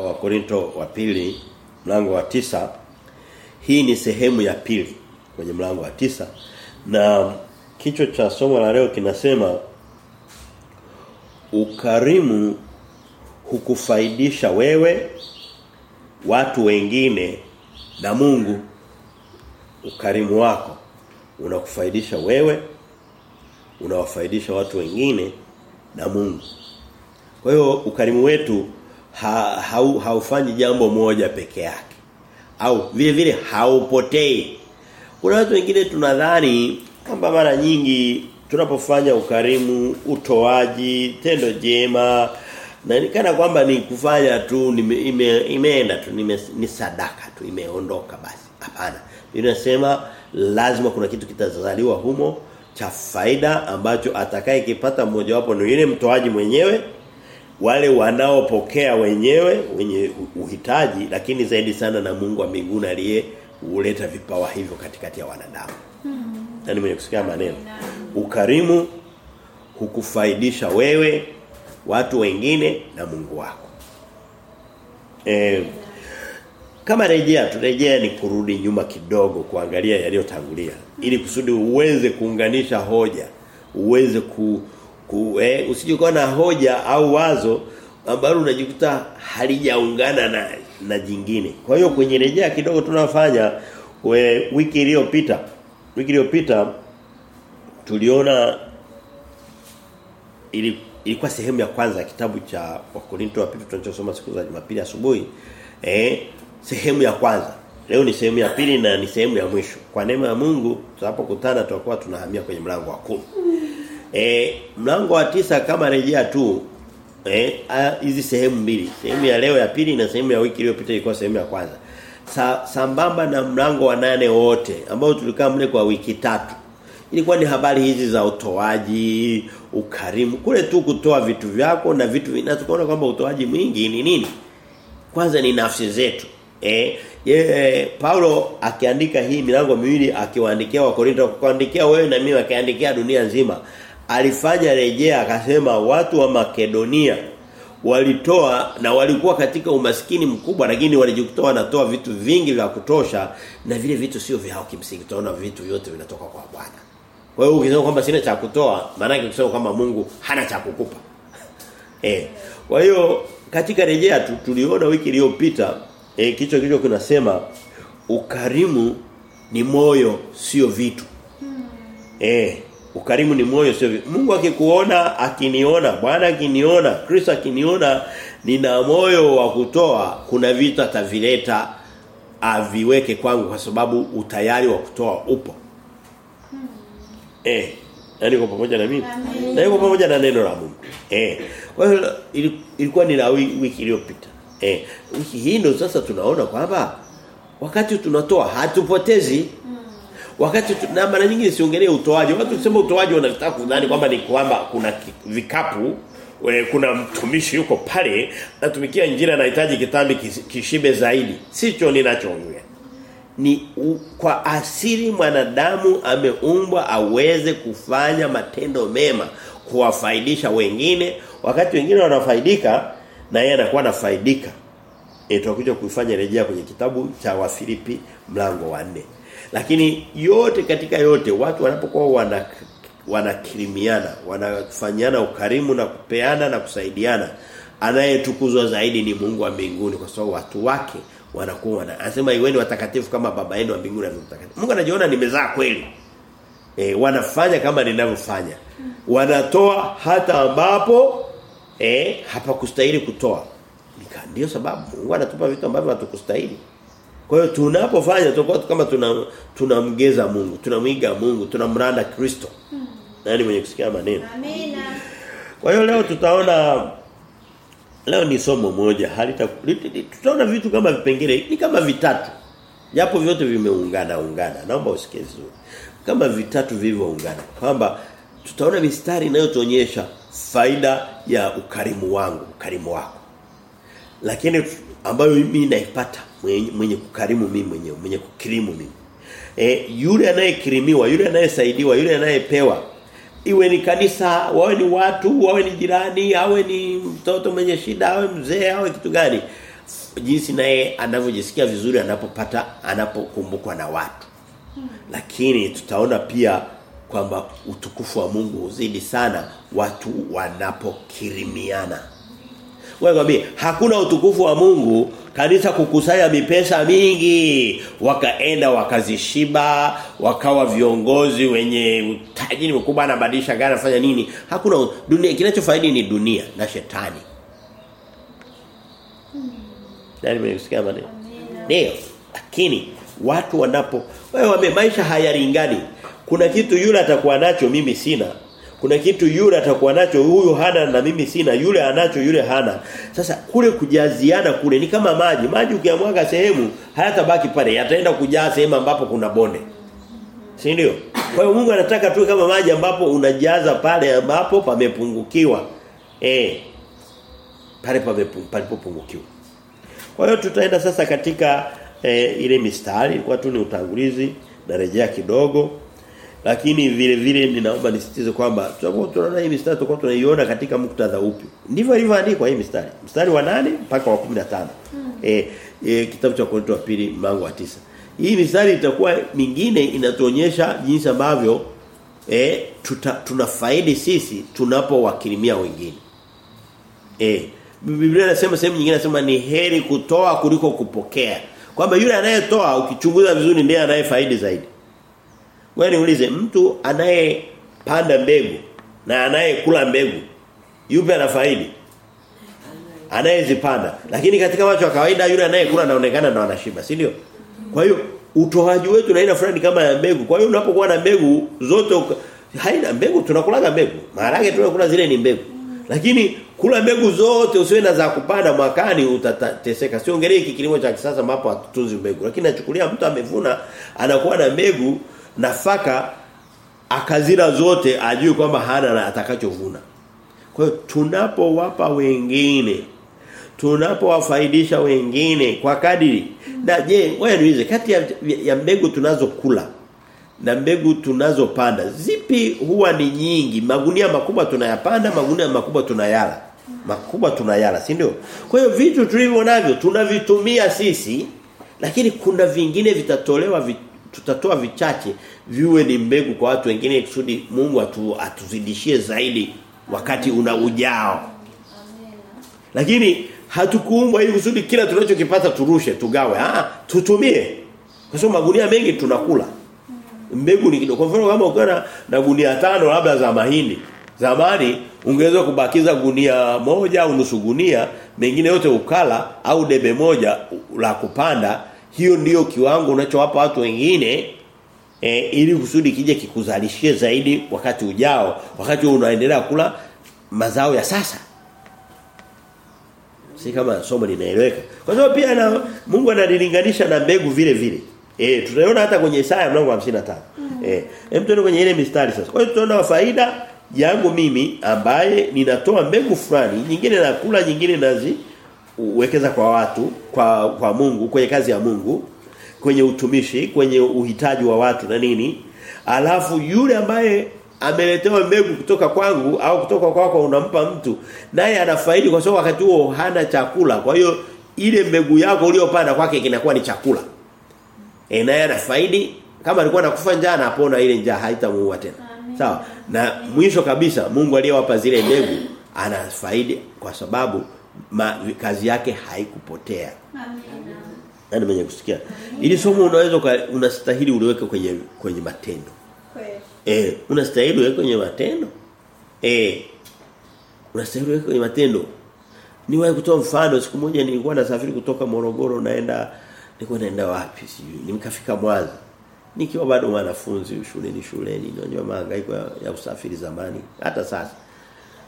wa Korinto wa pili mlango wa tisa. Hii ni sehemu ya pili kwenye mlango wa tisa. Na kichwa cha somo la leo kinasema ukarimu hukufaidisha wewe watu wengine na Mungu. Ukarimu wako unakufaidisha wewe unawafaidisha watu wengine na Mungu. Kwa hiyo ukarimu wetu ha, hau, haufanyi jambo moja peke yake. Au vile vile haupotei. Kuna watu wengine tunadhani kwamba mara nyingi tunapofanya ukarimu utoaji tendo jema na nikana kwamba ni kufanya tu nime, ime, imeenda tu nime, ni sadaka tu imeondoka basi. Hapana. Inasema lazima kuna kitu kitazaliwa humo cha faida ambacho atakaye kipata mmoja wapo ni yule mtoaji mwenyewe wale wanaopokea wenyewe wenye uhitaji lakini zaidi sana na Mungu wa mbinguni aliye uleta vipawa hivyo katikati ya wanadamu. Mm. Nani mwenye kusikia maneno? Ukarimu hukufaidisha wewe, watu wengine na Mungu wako. E, kama rejea turejea ni kurudi nyuma kidogo kuangalia yaliyotangulia ili kusudi uweze kuunganisha hoja uweze ku eh, usije kuwa na hoja au wazo ambalo unajikuta halijaungana na na jingine. Kwa hiyo kwenye rejea kidogo tunafanya we, wiki iliyopita wiki iliyopita tuliona ili ilikuwa sehemu ya kwanza ya kitabu cha Wakorinto wa pili tunachosoma siku za Jumapili asubuhi eh sehemu ya kwanza. Leo ni sehemu ya pili na ni sehemu ya mwisho. Kwa neema ya Mungu tunapokutana tutakuwa tunahamia kwenye mlango wa kumi eh mlango wa tisa kama rejea tu eh hizi sehemu mbili. Sehemu ya leo ya pili na sehemu ya wiki iliyopita ilikuwa sehemu ya kwanza. Sa, sambamba na mlango wa nane wote ambao tulikaa mle kwa wiki tatu ilikuwa ni habari hizi za utoaji ukarimu. Kule tu kutoa vitu vyako na vitu na tukaona kwamba utoaji mwingi ni nini? Kwanza ni nafsi zetu eh. Ye, Paulo akiandika hii milango miwili akiwaandikia wakorinto kuandikia wewe na mimi akiandikia dunia nzima alifanya rejea akasema watu wa Makedonia walitoa na walikuwa katika umaskini mkubwa lakini walijikutoa wanatoa vitu vingi vya kutosha na vile vitu sio vyao kimsingi. Tunaona vitu vyote vinatoka kwa Bwana. Kwa hiyo ukisema kwamba sina cha kutoa maana yake ukisema kwamba Mungu hana cha kukupa. Eh kwa hiyo katika rejea tu, tuliona wiki iliyopita eh kichwa kichwa kinasema ukarimu ni moyo sio vitu. Hmm. eh Ukarimu ni moyo sio Mungu akikuona akiniona Bwana akiniona Kristo akiniona nina moyo wa kutoa kuna vitu atavileta aviweke kwangu kwa sababu utayari wa kutoa upo. Hmm. Eh, nani kwa pamoja na mimi? Na yuko pamoja na neno la Mungu. Eh. Kwa hiyo ilikuwa ni la wiki iliyopita. Eh, wiki hii ndio sasa tunaona kwamba wakati tunatoa hatupotezi wakati na mara nyingi siongelee utoaji. Watu kusema utoaji wanataka kudhani kwamba ni kwamba kuna vikapu we, kuna mtumishi yuko pale natumikia injili anahitaji kitambi kishibe zaidi. Sicho ninachoongea. Ni u, kwa asili mwanadamu ameumbwa aweze kufanya matendo mema kuwafaidisha wengine. Wakati wengine wanafaidika na yeye anakuwa anafaidika. E, tutakuja kuifanya rejea kwenye kitabu cha Wafilipi mlango wa 4 lakini yote katika yote watu wanapokuwa wana wanakirimiana, wanafanyana ukarimu na kupeana na kusaidiana, anayetukuzwa zaidi ni Mungu wa mbinguni kwa sababu watu wake wanakuwa wana anasema iweni watakatifu kama baba yenu wa mbinguni alivyo mtakatifu. Mungu anajiona nimezaa kweli. E, wanafanya kama ninavyofanya. Wanatoa hata ambapo eh hapa kustahili kutoa. Ndio sababu Mungu anatupa vitu ambavyo hatukustahili. Kwa hiyo tunapofanya tutakuwa kama tuna tunamgeza Mungu, tunamwiga Mungu, tunamranda Kristo. Hmm. Nani mwenye kusikia maneno? Amina. Kwa hiyo leo tutaona leo ni somo moja halita tutaona vitu kama vipengele ni kama vitatu. Japo vyote vimeungana ungana. Naomba usikie vizuri. Kama vitatu vilivyoungana. Kwamba tutaona mistari inayotuonyesha faida ya ukarimu wangu, ukarimu wako. Lakini ambayo mimi naipata mwenye, kukarimu mimi mwenyewe, mwenye kukirimu mimi. E, yule anayekirimiwa, yule anayesaidiwa, yule anayepewa iwe ni kanisa, wawe ni watu, wawe ni jirani, awe ni mtoto mwenye shida, awe mzee, awe kitu gani. jinsi naye anavyojisikia vizuri anapopata anapokumbukwa na watu. Lakini tutaona pia kwamba utukufu wa Mungu uzidi sana watu wanapokirimiana. Wewe kwambie hakuna utukufu wa Mungu kanisa kukusanya mipesa mingi. Wakaenda wakazishiba wakawa viongozi wenye utajiri mkubwa anabadilisha gari anafanya nini? Hakuna dunia kinachofaidi ni dunia na shetani. Nani mmesikia maneno? Ndio. Lakini watu wanapo wewe wame maisha hayalingani kuna kitu yule atakuwa nacho mimi sina kuna kitu yule atakuwa nacho huyu hana na mimi sina yule anacho yule hana. Sasa kule kujaziana kule ni kama maji. Maji ukiamwaga sehemu hayatabaki pale yataenda kujaa sehemu ambapo kuna bonde. Si ndio? Kwa hiyo Mungu anataka tu kama maji ambapo unajaza pale ambapo pamepungukiwa. Eh pale palipopungukiwa. Kwa hiyo tutaenda sasa katika eh, ile mistari ilikuwa tu ni utangulizi narejea kidogo lakini vile vile ninaomba nisitize kwamba tutakuwa tunaona hii mistari tutakuwa tunaiona katika muktadha upi. Ndivyo ilivyoandikwa hii mistari. Mstari wa nane mpaka wa 15. Hmm. Eh, e, kitabu cha Korinto wa pili mlango wa tisa Hii mistari itakuwa mingine inatuonyesha jinsi ambavyo eh tunafaidi sisi tunapowakilimia wengine. Eh Biblia inasema sehemu nyingine inasema ni heri kutoa kuliko kupokea. Kwamba yule anayetoa ukichunguza vizuri ndiye anayefaidi zaidi. Wewe niulize mtu anayepanda mbegu na anayekula mbegu yupi anafaidi? Anayezipanda. Lakini katika watu wa kawaida yule anayekula anaonekana ndo anashiba, si ndio? Kwa hiyo utoaji wetu na aina fulani kama ya mbegu. Kwa hiyo unapokuwa na mbegu zote haina mbegu tunakulaga mbegu. Maharage tunakula zile ni mbegu. Lakini kula mbegu zote usiwe na za kupanda mwakani utateseka. Siongelee hiki kilimo cha kisasa ambapo hatutunzi mbegu. Lakini nachukulia mtu amevuna anakuwa na mbegu nafaka akazira zote ajue kwamba hana na atakachovuna. Kwa hiyo tunapowapa wengine tunapowafaidisha wengine kwa kadiri na je wewe niulize kati ya, ya mbegu tunazokula na mbegu tunazopanda zipi huwa ni nyingi? Magunia makubwa tunayapanda magunia makubwa tunayala. Makubwa tunayala si ndio? Kwa hiyo vitu tulivyo navyo tunavitumia sisi lakini kuna vingine vitatolewa vit, tutatoa vichache viwe ni mbegu kwa watu wengine kusudi Mungu atu, atuzidishie zaidi wakati una ujao. Lakini hatukuumbwa ili kusudi kila tunachokipata turushe tugawe. Ah tutumie. Kwa sababu magunia mengi tunakula. Mbegu ni kidogo. Kwa mfano kama ukiwa na, na gunia tano labda za mahindi, zamani ungeweza kubakiza gunia moja au nusu gunia, mengine yote ukala au debe moja la kupanda, hiyo ndiyo kiwango unachowapa watu wengine e, ili kusudi kije kikuzalishie zaidi wakati ujao, wakati unaendelea kula mazao ya sasa. Si kama somo linaeleweka. Kwa sababu pia na Mungu analilinganisha na mbegu vile vile. Eh tunaona hata kwenye Isaya mlango wa 55. Mm. Eh hem tuone kwenye ile mistari sasa. Kwa hiyo tunaona faida yangu mimi ambaye ninatoa mbegu fulani, nyingine nakula, nyingine nazi uwekeza kwa watu, kwa kwa Mungu, kwenye kazi ya Mungu, kwenye utumishi, kwenye uhitaji wa watu na nini. Alafu yule ambaye ameletewa mbegu kutoka kwangu au kutoka kwako unampa mtu naye anafaidi kwa sababu wakati huo hana chakula. Kwa hiyo ile mbegu yako uliyopanda kwake kinakuwa ni chakula. E, naye anafaidi kama alikuwa anakufa njaa anapona ile njaa haitamuua tena. Sawa? Na mwisho kabisa Mungu aliyewapa zile mbegu anafaidi kwa sababu ma, kazi yake haikupotea. Amina. Nani mwenye kusikia? Ili somo unaweza unastahili uliweke kwenye kwenye matendo. Kweli. Eh, unastahili uweke kwenye matendo. Eh. Unastahili uweke kwenye matendo. Niwahi kutoa mfano siku moja nilikuwa nasafiri kutoka Morogoro naenda nilikuwa naenda wapi sijui. Nimekafika Mwanza. Nikiwa bado mwanafunzi shuleni shuleni unajua mahangaiko ya, ya usafiri zamani hata sasa.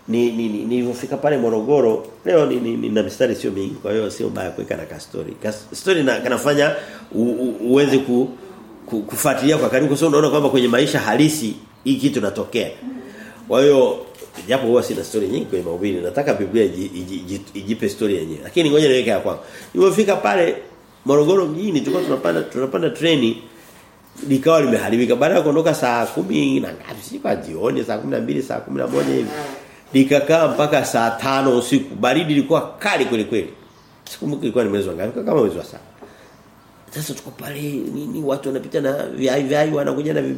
Ni nilivyofika ni, ni, pale Morogoro leo ni, ni, ni na mistari sio mingi kwa hiyo sio mbaya kuweka na kastori. Kastori na kanafanya uweze ku ku, kufuatilia kwa karibu sababu unaona kwamba kwenye maisha halisi hii kitu natokea. Kwa hiyo japo huwa sina story nyingi kwenye mahubiri nataka Biblia ijipe story yenyewe. Lakini ngoja niweke ya kwangu. Nilipofika pale Morogoro mjini tulikuwa tunapanda tunapanda treni likawa limeharibika baada ya kuondoka saa kumi na ngapi sipa jioni saa 12 saa 11 hivi. Likakaa mpaka saa tano usiku. Baridi ilikuwa kali kweli kweli. Sikumbuki ilikuwa ni mwezi wangapi kama mwezi wa saba. Sasa tuko pale nini watu wanapita na vyai vyai wanakuja na vi,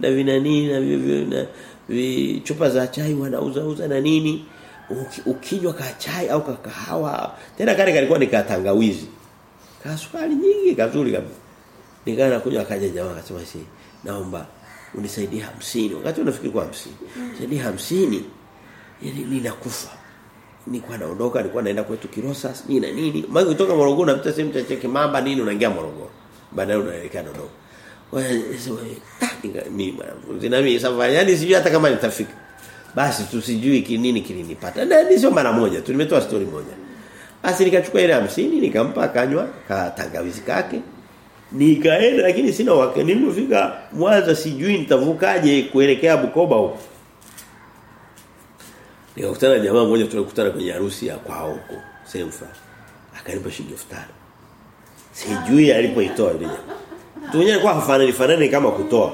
na vinani na, vi, vi, na vi, chupa za chai wanauza uza na nini. Uki, ukinywa ka chai au kahawa. Tena kale kalikuwa ni katangawizi kasukari nyingi kazuri kabisa. Nikaa nakunywa akaja jamaa akasema si naomba unisaidie 50 wakati unafikiri kwa 50 saidie 50 yani ninakufa nilikuwa naondoka nilikuwa naenda kwetu Kirosa nini na nini. Maana kutoka Morogoro unapita sehemu cha mamba nini unaingia Morogoro. Baadaye unaelekea Dodoma. Wewe mimi safari yani sijui hata kama nitafika. Basi tusijui kinini kilinipata. Na ni sio mara moja tu nimetoa story moja. Basi nikachukua ile 50 nikampa kanywa ka tangawizi kake. Nikaenda lakini sina wake nilipofika Mwanza sijui nitavukaje kuelekea Bukoba huko Nikakutana jamaa mmoja tulikutana kwenye harusi ya kwao huko sehemu fulani. Akanipa shilingi 5000. Sijui alipoitoa yule jamaa. Mtu mwenyewe alikuwa hafanani fanani kama kutoa.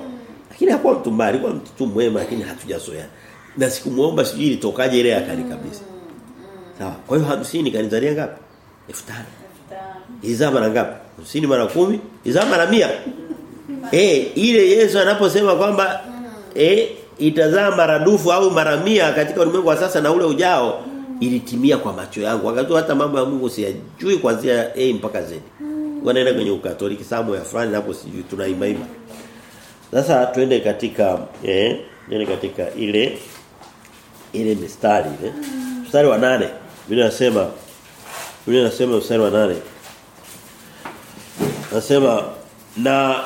Lakini hakuwa mtu mbaya, alikuwa mtu tu mwema lakini hatujazoea. Na sikumuomba sijui ilitokaje ile akali kabisa. Sawa. Kwa hiyo 50 kanizalia ngapi? 5000. Izaa mara ngapi? 50 mara 10, izaa mara 100. Eh, ile Yesu anaposema kwamba eh itazaa maradufu au mara mia katika ulimwengu wa sasa na ule ujao ilitimia kwa macho yangu. Wakati hata mambo ya Mungu siyajui kuanzia A mpaka Z. Wanaenda kwenye ukatoliki samo ya fulani hapo sijui tunaimba imba. Sasa twende katika eh twende katika ile ile mistari eh. Mstari wa nane. Biblia inasema Biblia inasema mstari wa nane. Nasema na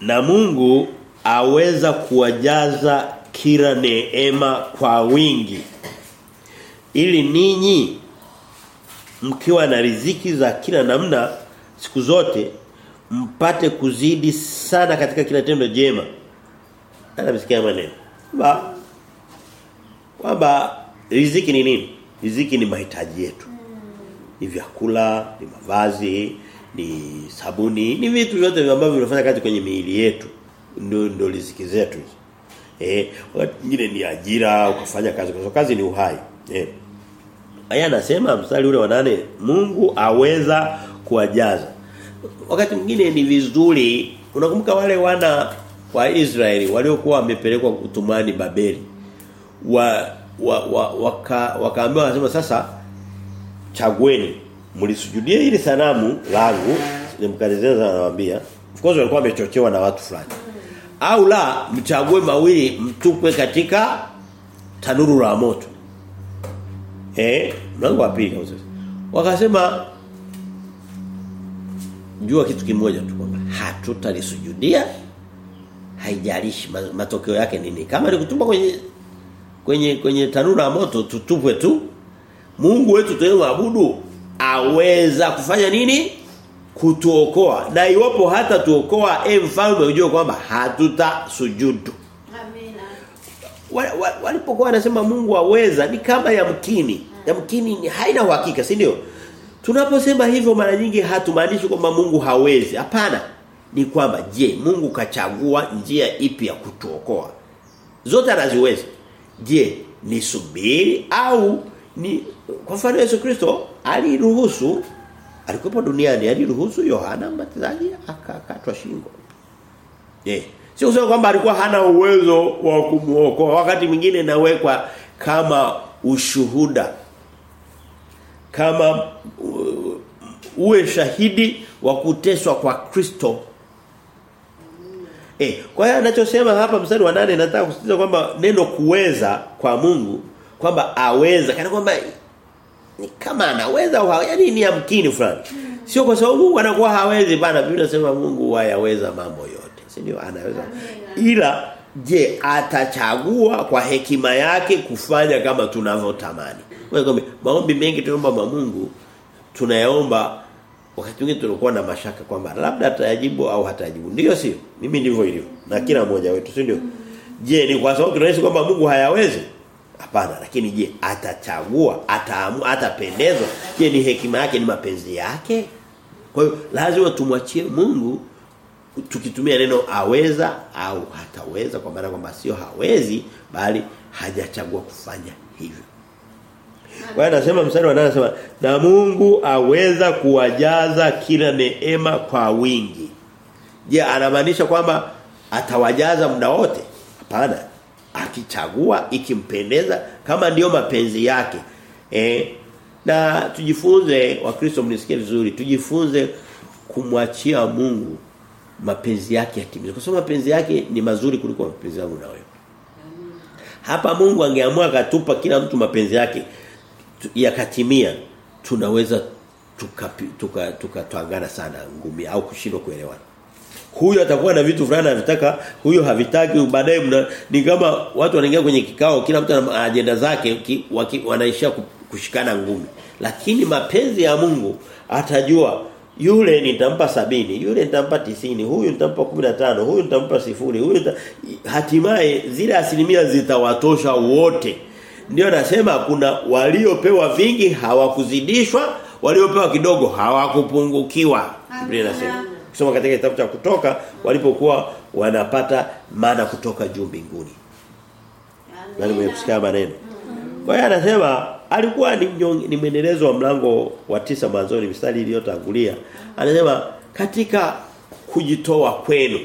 na Mungu aweza kuwajaza kila neema kwa wingi. Ili ninyi mkiwa na riziki za kila namna siku zote mpate kuzidi sana katika kila tendo jema. Ana msikia maneno. Ba kwamba riziki ni nini? Riziki ni mahitaji yetu. Ni vyakula ni mavazi ni sabuni ni vitu vyote ambavyo vinafanya kazi kwenye miili yetu ndio ndio riziki zetu hizo. Eh, wakati mwingine ni ajira ukafanya kazi kwa kazi ni uhai. Eh. Aya anasema mstari ule wa nane Mungu aweza kuwajaza. Wakati mwingine ni vizuri unakumbuka wale wana wa Israeli waliokuwa wamepelekwa kutumani Babeli. Wa, wa, wa waka, wakaambiwa wanasema sasa chagweni mlisujudie ile sanamu langu nimkalizeza anawaambia of course walikuwa wamechochewa na watu fulani au la mchague mawili mtupe katika tanuru la moto. Eh mlango wa pili sasa wakasema jua kitu kimoja tu kwamba hatutalisujudia haijalishi matokeo yake nini. Kama ni kutupa kwenye kwenye kwenye tanuru la moto tutupwe tu. Mungu wetu tunayemwabudu aweza kufanya nini kutuokoa. Na iwapo hata tuokoa e mfalme ujue kwamba hatuta sujudu amina walipokuwa wanasema Mungu aweza ni kama yamkini. Yamkini ni haina uhakika si ndio? Tunaposema hivyo mara nyingi hatumaanishi kwamba Mungu hawezi. Hapana. Ni kwamba je Mungu kachagua njia ipi ya kutuokoa? Zote anaziweza. Je ni subiri au ni kwa mfano Yesu Kristo aliruhusu alikuwa duniani aliruhusu Yohana Mbatizaji akakatwa shingo. Eh, sio kusema kwamba alikuwa hana uwezo wa kumuokoa wakati mwingine nawekwa kama ushuhuda. Kama uh, uwe shahidi wa kuteswa kwa Kristo. Eh, kwa hiyo anachosema hapa mstari wa 8 nataka kusisitiza kwamba neno kuweza kwa Mungu kwamba aweza kana kwamba ni kama anaweza au yani ni yamkini fulani. Sio kwa sababu Mungu anakuwa hawezi bana Biblia inasema Mungu hayaweza mambo yote. Si ndio anaweza. Ila je atachagua kwa hekima yake kufanya kama tunavyotamani. Wewe maombi mengi tunaomba kwa Mungu tunayaomba wakati mwingine tulikuwa na mashaka kwamba labda atayajibu au hatajibu. Ndio sio? Mimi ndivyo ilivyo. Na kila mmoja wetu, si ndio? Je, ni kwa sababu tunahisi kwamba Mungu hayawezi? Hapana, lakini je, atachagua, ataamua, atapendezwa? Je, ni hekima yake ni mapenzi yake? Kwa hiyo lazima tumwachie Mungu tukitumia neno aweza au hataweza kwa maana kwamba sio hawezi bali hajachagua kufanya hivyo. Kwa hiyo anasema mstari wa 8 anasema na Mungu aweza kuwajaza kila neema kwa wingi. Je, anamaanisha kwamba atawajaza muda wote? Hapana. Akichagua ikimpendeza kama ndiyo mapenzi yake. Eh, na tujifunze wakristo mnisikie vizuri, tujifunze kumwachia Mungu mapenzi yake yatimizwe. Kwa sababu mapenzi yake ni mazuri kuliko mapenzi yangu na wewe. Hapa Mungu angeamua akatupa kila mtu mapenzi yake yakatimia tunaweza tukatwangana tuka, tuka sana ngumi au kushindwa kuelewana. Huyu atakuwa na vitu fulani anavitaka, huyu havitaki, baadaye ni kama watu wanaingia kwenye kikao kila mtu ana ajenda zake wanaishia kushikana ngumi. Lakini mapenzi ya Mungu atajua yule nitampa sabini yule nitampa tisini huyu nitampa 15 huyu nitampa sifuri huyu nita... hatimaye zile asilimia zitawatosha wote. Ndio nasema kuna waliopewa vingi hawakuzidishwa waliopewa kidogo hawakupungukiwa. Biblia inasema kusoma katika kitabu cha kutoka walipokuwa wanapata maana kutoka juu mbinguni. Nani mmesikia maneno. Kwa hiyo anasema alikuwa ni, ni mwendelezo wa mlango wa tisa mwanzoni mstari iliyotangulia. Anasema katika kujitoa kwenu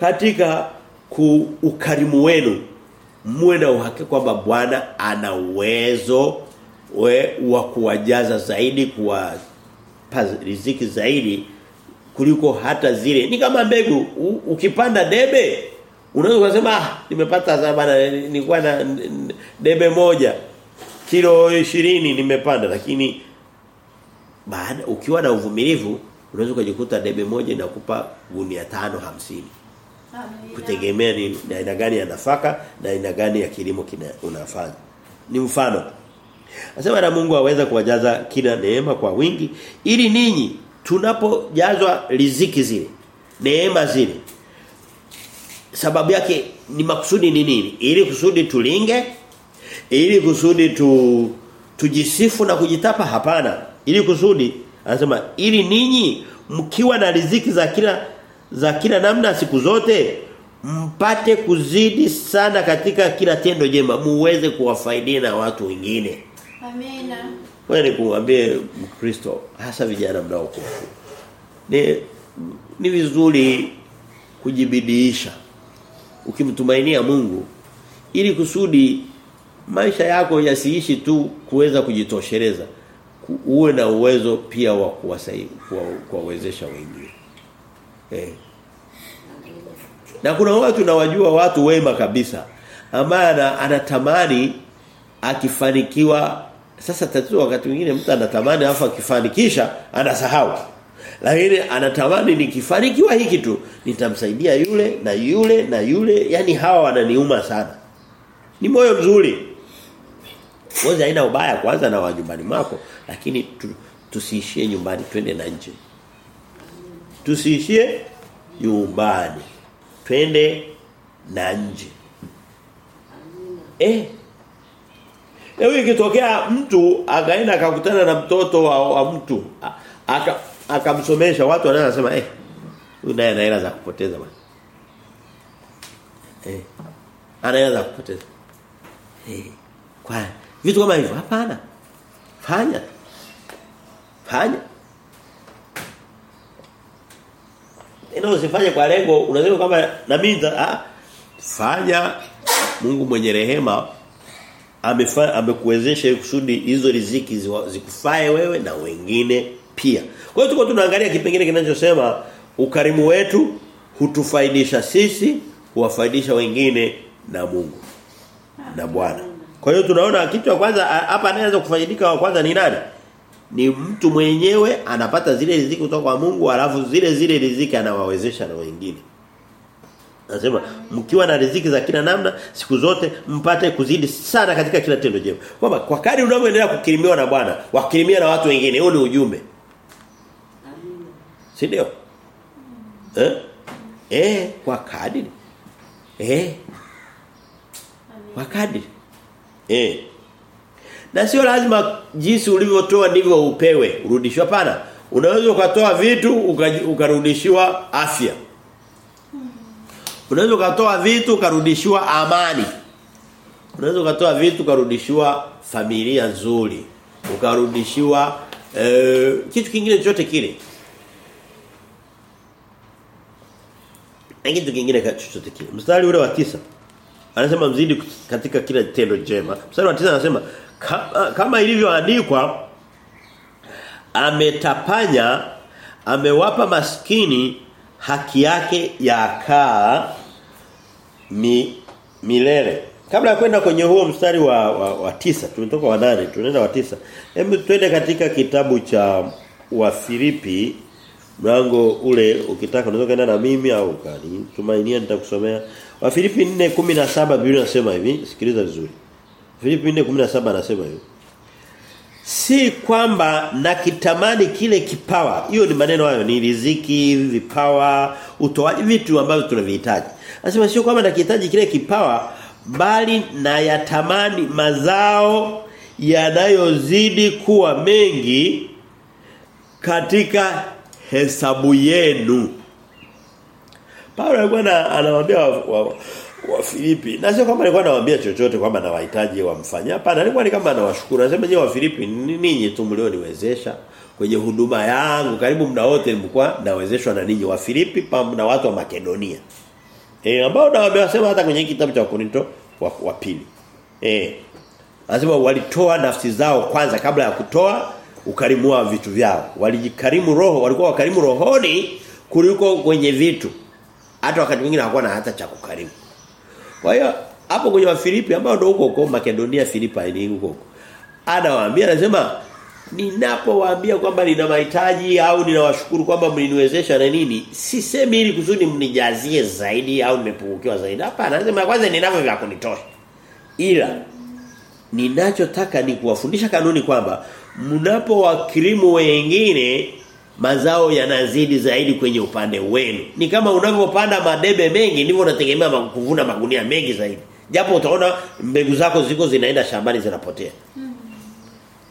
katika kuukarimu wenu muwe na uhakika kwamba Bwana ana uwezo wa kuwajaza zaidi kuwa riziki zaidi kuliko hata zile. Ni kama mbegu. Ukipanda debe unaweza kusema ah nimepata sana nilikuwa na debe moja kilo 20 nimepanda. Lakini baada ukiwa na uvumilivu unaweza ukajikuta debe moja inakupa gunia tano hamsini. Kutegemea ni aina gani ya nafaka na aina gani ya kilimo kina unafanya. Ni mfano. Anasema na Mungu aweza kuwajaza kila neema kwa wingi ili ninyi tunapojazwa riziki zile neema zile sababu yake ni makusudi ni nini? Ili kusudi tulinge ili kusudi tu tujisifu na kujitapa? Hapana. Ili kusudi anasema ili ninyi mkiwa na riziki za kila za kila namna siku zote mpate kuzidi sana katika kila tendo jema muweze kuwafaidia na watu wengine. Amina. Wewe nikuambie mkristo hasa vijana mnaokuwa ni ni vizuri kujibidiisha ukimtumainia Mungu ili kusudi maisha yako yasiishi tu kuweza kujitosheleza uwe na uwezo pia wa kuwasaidia kuwawezesha wengine. Eh. Na kuna watu nawajua watu wema kabisa ambaye anatamani akifanikiwa sasa tatizo wakati mwingine mtu anatamani afa akifanikisha anasahau lakini anatamani nikifanikiwa hiki tu nitamsaidia yule na yule na yule yani hawa wananiuma sana ni moyo mzuri wewe haina ubaya kwanza na wajumbani mako lakini tu, tusiishie nyumbani twende na nje. Tusiishie nyumbani. Twende na nje. Eh. Leo ikitokea mtu akaenda akakutana na mtoto wa, wa mtu aka akamsomesha watu kusema eh huyu naye ana hela za kupoteza bwana. Eh. Ana hela za kupoteza. Eh. Kwa vitu kama hivyo hapana. Fanya. Fanya. Ina usifanye kwa lengo unasema kama na mimi ah fanya Mungu mwenye rehema amekuwezesha kusudi hizo riziki zikufae wewe na wengine pia. Kwa hiyo tuko tunaangalia kipengele kinachosema ukarimu wetu hutufaidisha sisi, huwafaidisha wengine na Mungu. Na Bwana. Kwa hiyo tunaona kitu cha kwanza hapa anaweza kufaidika wa kwanza ni nani? Ni mtu mwenyewe anapata zile riziki kutoka kwa Mungu alafu zile zile riziki anawawezesha na wengine. Anasema mkiwa na riziki za kila namna siku zote mpate kuzidi sana katika kila tendo jema. Kwamba kwa kadri unavyoendelea kukirimiwa na Bwana, wakirimia na watu wengine, huo ni ujumbe. Si ndio? Eh? Eh, kwa kadri. Eh. Kwa kadri. Eh. Na sio lazima jinsi ulivyotoa ndivyo upewe, urudishwe hapana. Unaweza ukatoa vitu ukarudishiwa afya. Unaweza ukatoa vitu ukarudishiwa amani. Unaweza ukatoa vitu ukarudishiwa familia nzuri. Ukarudishiwa eh, kitu kingine chochote kile. Na kitu kingine chochote kile. Mstari ule wa tisa Anasema mzidi katika kila tendo jema. Mstari wa tisa anasema kama, kama ilivyoandikwa ametapanya amewapa maskini haki yake yakaa mi, milele. Kabla ya kwenda kwenye huo mstari wa, wa, wa tisa, tumetoka wa nane, tunaenda wa tisa. Hebu twende katika kitabu cha Wafilipi mlango ule ukitaka unaweza kwenda na mimi au kani. Tumainia nitakusomea. Wafilipi 4:17 Biblia nasema hivi, sikiliza vizuri. Filipi 4:17 anasema hivi. Si kwamba nakitamani kile kipawa. Hiyo ni maneno hayo ni riziki, vipawa, utoaji vitu ambavyo tunavihitaji. Anasema sio kwamba nakihitaji kile kipawa bali na yatamani mazao yanayozidi kuwa mengi katika hesabu yenu. Paulo alikuwa anawaambia wa, Filipi. Na sio kama alikuwa anawaambia chochote kwamba anawahitaji wamfanye. Hapana, alikuwa ni kama anawashukuru. Anasema je, wa Filipi ninyi tu mlioniwezesha kwenye huduma yangu karibu muda wote nilikuwa nawezeshwa na ninyi wa Filipi pamoja na watu wa Makedonia. Eh ambao na wamesema hata kwenye kitabu cha Korinto wa, wa pili. Eh Anasema walitoa nafsi zao kwanza kabla ya kutoa ukarimu wa vitu vyao. Walijikarimu roho, walikuwa wakarimu rohoni kuliko kwenye vitu. Hata wakati mwingine hawakuwa na hata cha kukarimu. Kwa hiyo hapo kwenye Wafilipi ambao ndio huko huko Makedonia Filipa ni huko huko. Anawaambia anasema ninapowaambia kwamba nina mahitaji au ninawashukuru kwamba mliniwezesha na nini sisemi ili kusudi mnijazie zaidi au nimepungukiwa zaidi hapana anasema kwanza ninavyo vya kunitosha ila ninachotaka ni kuwafundisha kanuni kwamba mnapowakirimu wengine mazao yanazidi zaidi kwenye upande wenu. Ni kama unavyopanda madebe mengi ndivyo unategemea kuvuna magunia mengi zaidi. Japo utaona mbegu zako ziko zinaenda shambani zinapotea. Mm.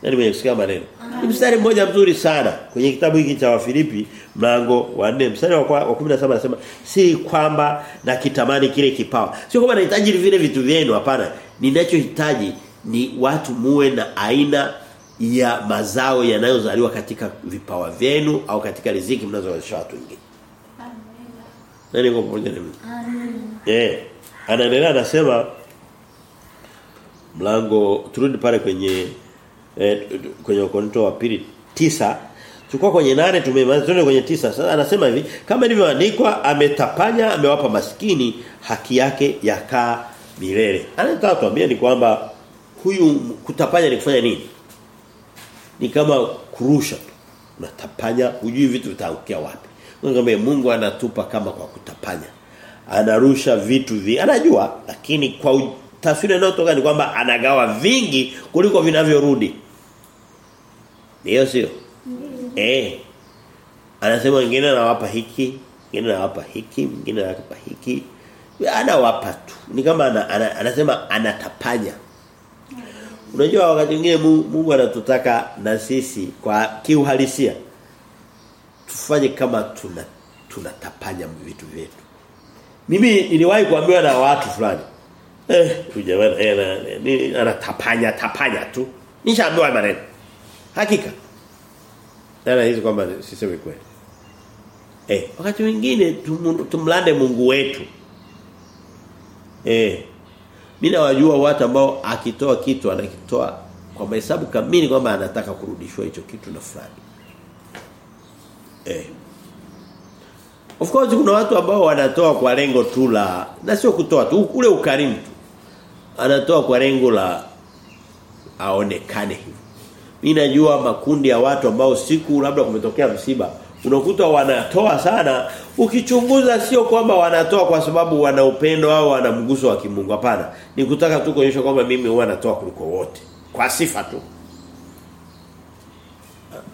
Nani mmesikia maneno? Ni mstari mmoja mzuri sana kwenye kitabu hiki cha Wafilipi mlango wa 4 mstari wa 17 anasema si kwamba na kitamani kile kipawa. Sio kwamba nahitaji vile vitu vyenu hapana. Ninachohitaji ni watu muwe na aina ya mazao yanayozaliwa katika vipawa vyenu au katika riziki mnazowezesha watu wengine. Amen. Nani kwa pamoja na mimi? Amen. Eh. Anaendelea anasema mlango turudi pale kwenye eh, kwenye ukonto wa pili tisa Tulikuwa kwenye nane tumemaliza kwenye tisa Sasa anasema hivi kama ilivyoandikwa ametapanya amewapa maskini haki yake yakaa milele. Anataka tuambie ni kwamba huyu kutapanya ni kufanya nini? Ni kama kurusha tu. Unatapanya hujui vitu vitaangukia wapi. Ngombe Mungu anatupa kama kwa kutapanya. Anarusha vitu vi anajua lakini kwa tafsiri inayotoka ni kwamba anagawa vingi kuliko vinavyorudi. Ndio sio? Eh. Anasema wengine anawapa hiki, wengine anawapa hiki, wengine anawapa hiki. Anawapa tu. Ni kama ana, ana, anasema anatapanya. Unajua wakati mwingine Mungu anatutaka na sisi kwa kiuhalisia tufanye kama tuna tunatapanya vitu vyetu. Mimi niliwahi kuambiwa na watu fulani. Eh, jamani eh anatapanya tapanya tu. Nishaambiwa maneno. Hakika. Tena hizo kwamba sisemi kweli. Eh, wakati mwingine tumlande Mungu wetu. Eh. Mimi nawajua watu ambao akitoa kitu anakitoa kwa mahesabu kamili kwamba anataka kurudishwa hicho kitu na fulani. Eh. Of course kuna watu ambao wanatoa kwa lengo tu la na sio kutoa tu ule ukarimu tu. Anatoa kwa lengo la aonekane hivi. Mimi najua makundi ya watu ambao siku labda kumetokea msiba unakuta wanatoa sana ukichunguza sio kwamba wanatoa kwa sababu wana upendo au wana mguso wa kimungu hapana ni kutaka tu kuonyesha kwamba mimi huwa natoa kuliko wote kwa sifa tu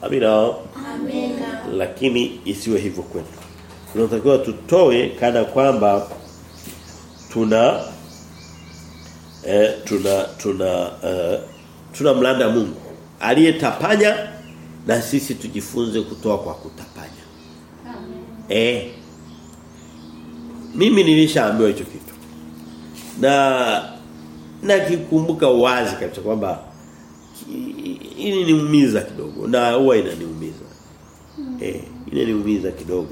Amina. Amina. Lakini isiwe hivyo kwetu. Tunatakiwa tutoe kana kwamba tuna eh, tuna tuna eh, tuna mlanda Mungu aliyetapanya na sisi tujifunze kutoa kwa kutapanya. Eh. Mimi nilishaambiwa hicho kitu. Na na kikumbuka wazi kabisa kwamba ili niumiza kidogo na huwa inaniumiza. Eh, inaniumiza kidogo.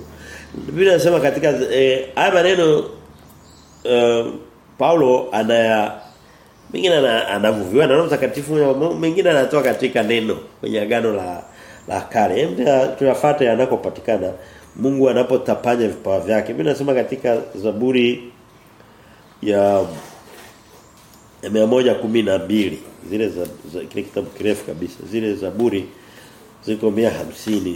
Biblia inasema katika eh, haya maneno eh, Paulo anaya mengine anavuviwa na Roho Mtakatifu mengine anatoa katika neno kwenye agano la la kale. Hebu tuyafuate yanakopatikana Mungu anapotapanya vipawa vyake. Mimi nasema katika Zaburi ya ya 112 zile za, za kile kitabu kirefu kabisa zile zaburi ziko 150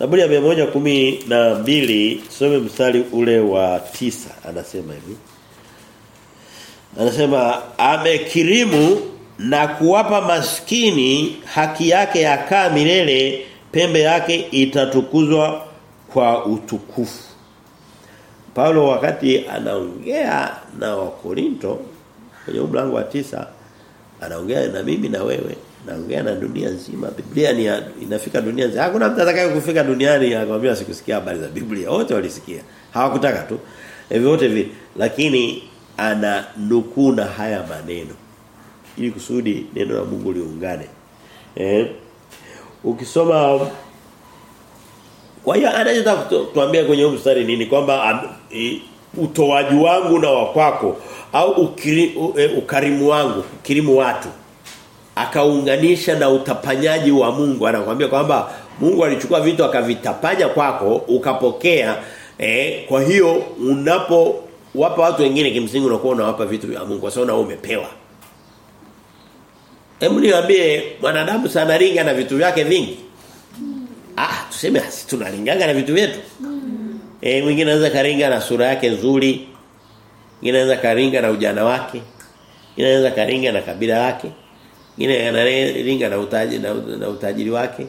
Zaburi ya 112 some mstari ule wa tisa anasema hivi Anasema amekirimu na kuwapa maskini haki yake yakaa milele pembe yake itatukuzwa kwa utukufu. Paulo wakati anaongea na Wakorinto kwenye mlango wa tisa anaongea na mimi na wewe naongea na dunia nzima. Biblia ni inafika dunia nzima. Hakuna mtu atakaye kufika duniani akamwambia sikusikia habari za Biblia. Wote walisikia. Hawakutaka tu. Hivyo wote vile lakini ana nukuu na haya maneno. Ili kusudi neno la Mungu liungane. Eh ukisoma kwa hiyo anachotaka tuambia kwenye mstari nini? Kwamba utoaji wangu na wakwako au ukiri, u, e, ukarimu wangu ukirimu watu akaunganisha na utapanyaji wa Mungu. Anakuambia kwamba Mungu alichukua vitu akavitapanya kwako ukapokea eh, kwa hiyo unapo wapa watu wengine kimsingi unakuwa unawapa vitu vya Mungu kwa sababu umepewa. Hebu niambie mwanadamu sana ringa na vitu vyake vingi Ah, tuseme tunalinganga na vitu vyetu. Mm. Eh mwingine anaweza karinga na sura yake nzuri. Mwingine anaweza karinga na ujana wake. Mwingine anaweza karinga na kabila lake. Mwingine analinga na utaji na, na utajiri wake.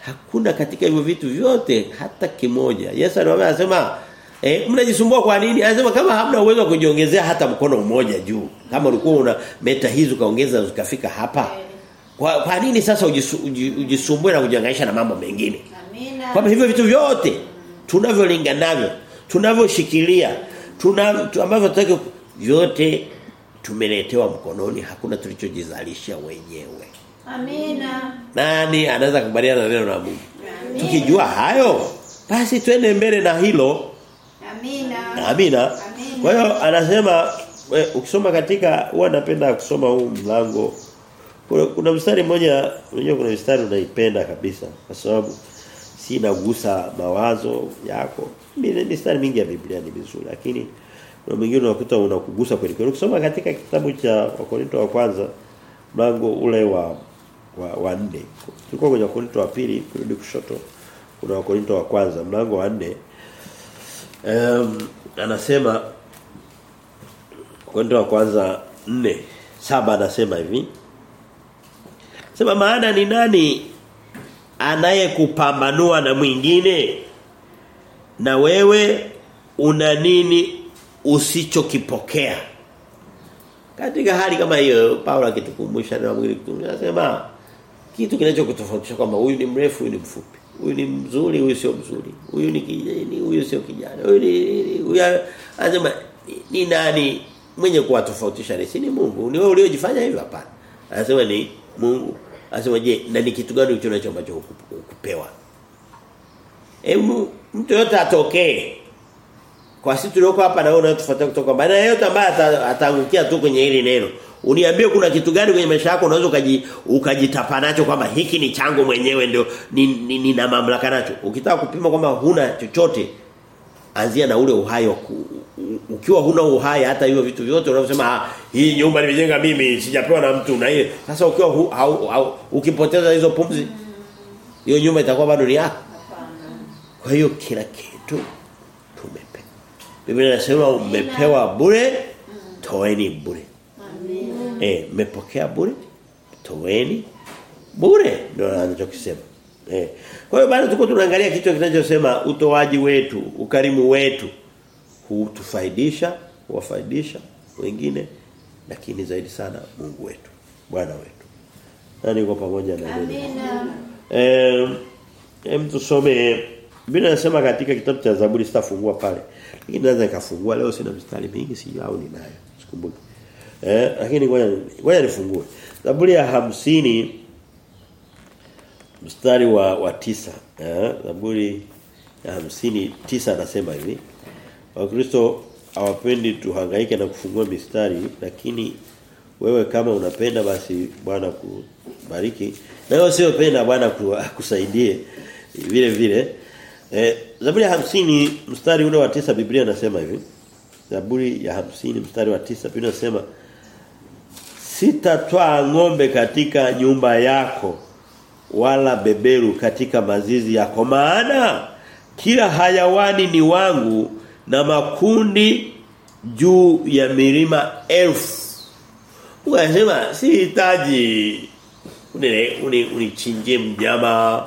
Hakuna katika hivyo vitu vyote hata kimoja. Yesu anasema eh mnajisumbua kwa nini? Anasema kama hamna uwezo wa kujiongezea hata mkono mmoja juu. Kama ulikuwa una meta hizo kaongeza zikafika hapa. Kwa, kwa nini sasa ujisumbue na kujangaisha na mambo mengine? Amina. Kwa hivyo vitu vyote tunavyolinga navyo, tunavyoshikilia, tuna ambavyo tunataka vyote tumeletewa mkononi, hakuna tulichojizalisha wenyewe. Amina. Nani anaweza kubaliana na neno la Mungu? Tukijua hayo, basi twende mbele na hilo. Amina. Amina. Kwa hiyo anasema we, ukisoma katika huwa napenda kusoma huu mlango kuna, kuna mstari mmoja unajua kuna mstari unaipenda kabisa kwa sababu si inagusa mawazo yako. Mistari mingi ya Biblia ni mizuri lakini kuna mwingine unakuta unakugusa kweli kweli. Ukisoma katika kitabu cha Wakorinto wa kwanza mlango ule wa wa, wa nne. Tulikuwa kwenye Wakorinto wa pili kurudi kushoto. Kuna Wakorinto wa kwanza mlango wa nne. Um, anasema Wakorinto wa kwanza 4 saba anasema hivi Sema maana ni nani anayekupambanua na mwingine? Na wewe una nini usichokipokea? Katika hali kama hiyo Paulo akitukumbusha na mwili anasema kitu kinachokutofautisha kwamba huyu ni mrefu huyu ni mfupi. Huyu ni mzuri huyu sio mzuri. Huyu ni kijana huyu sio kijana. Huyu ni huyu anasema ni nani mwenye kuwatofautisha ni Mungu. Ni wewe uliojifanya hivyo hapana. Anasema ni Mungu. Anasema je, na ni kitu gani ulicho nacho ambacho kupewa? Hebu mtu yote atokee. Kwa sisi tulioko hapa na wewe unatufuatia kutoka baada ya yote ambaye ataangukia tu kwenye hili neno. Uniambie kuna kitu gani kwenye maisha yako unaweza ukaji ukajitapa nacho kwamba hiki ni changu mwenyewe ndio nina ni, ni, ni mamlaka nacho. Ukitaka kupima kwamba huna chochote anzia na ule uhai wa ukiwa huna uhai hata hiyo vitu vyote unavyosema ah, hii nyumba nimejenga mimi sijapewa na mtu. Na ile sasa ukiwa hu, hau, hau, ukipoteza hizo pumzi hiyo nyumba itakuwa bado ni yako. Kwa hiyo kila kitu tumepewa Biblia inasema umepewa bure toeni bure. Eh mmepokea bure toeni bure ndio anachokisema Eh. Kwa hiyo bado tuko tunaangalia kitu kinachosema utoaji wetu, ukarimu wetu hutufaidisha, huwafaidisha wengine lakini zaidi sana Mungu wetu, Bwana wetu. Na niko pamoja na wewe. Amina. Eh, em tusome Biblia inasema katika kitabu cha Zaburi sitafungua pale. Lakini naweza nikafungua leo sina mstari mingi sijui au ninayo. Sikumbuki. Eh lakini ngoja ngoja nifungue. Zaburi ya hamsini mstari wa wa tisa eh Zaburi ya hamsini tisa anasema hivi. Wakristo hawapendi tuhangaike na kufungua mistari lakini wewe kama unapenda basi Bwana kubariki. Na wewe usiyopenda Bwana akusaidie vile vile. Eh Zaburi ya hamsini mstari ule wa tisa Biblia inasema hivi. Zaburi ya hamsini mstari wa tisa Biblia inasema Sitatwaa ng'ombe katika nyumba yako wala beberu katika mazizi yako. Maana kila hayawani ni wangu na makundi juu ya milima elfu. Ukasema sihitaji. Unichinjie uni, mjama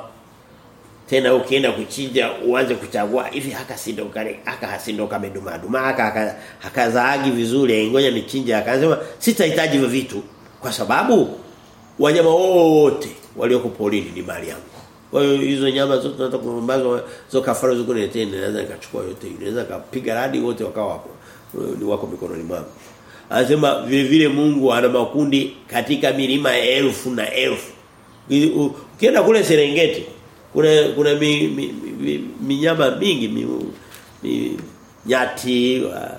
tena ukienda kuchinja uanze kuchagua. Hivi haka sindoka haka hasindoka meduma duma haka hakazaagi vizuri. Ngoja nichinje. Akasema sitahitaji hivyo vitu. Kwa sababu wanyama wote walioko polini ni mali yangu kwa hiyo hizo nyama zote tunataka kumbazo zo kafara ziko nileteni naweza nikachukua yote naweza kapiga radi wote wakawa hapo ni wako mikononi mwangu Anasema vile vile Mungu ana makundi katika milima elfu na elfu. Ukienda kule Serengeti kuna kuna mi, mi, mi, minyama mingi mi, mi, nyati wa,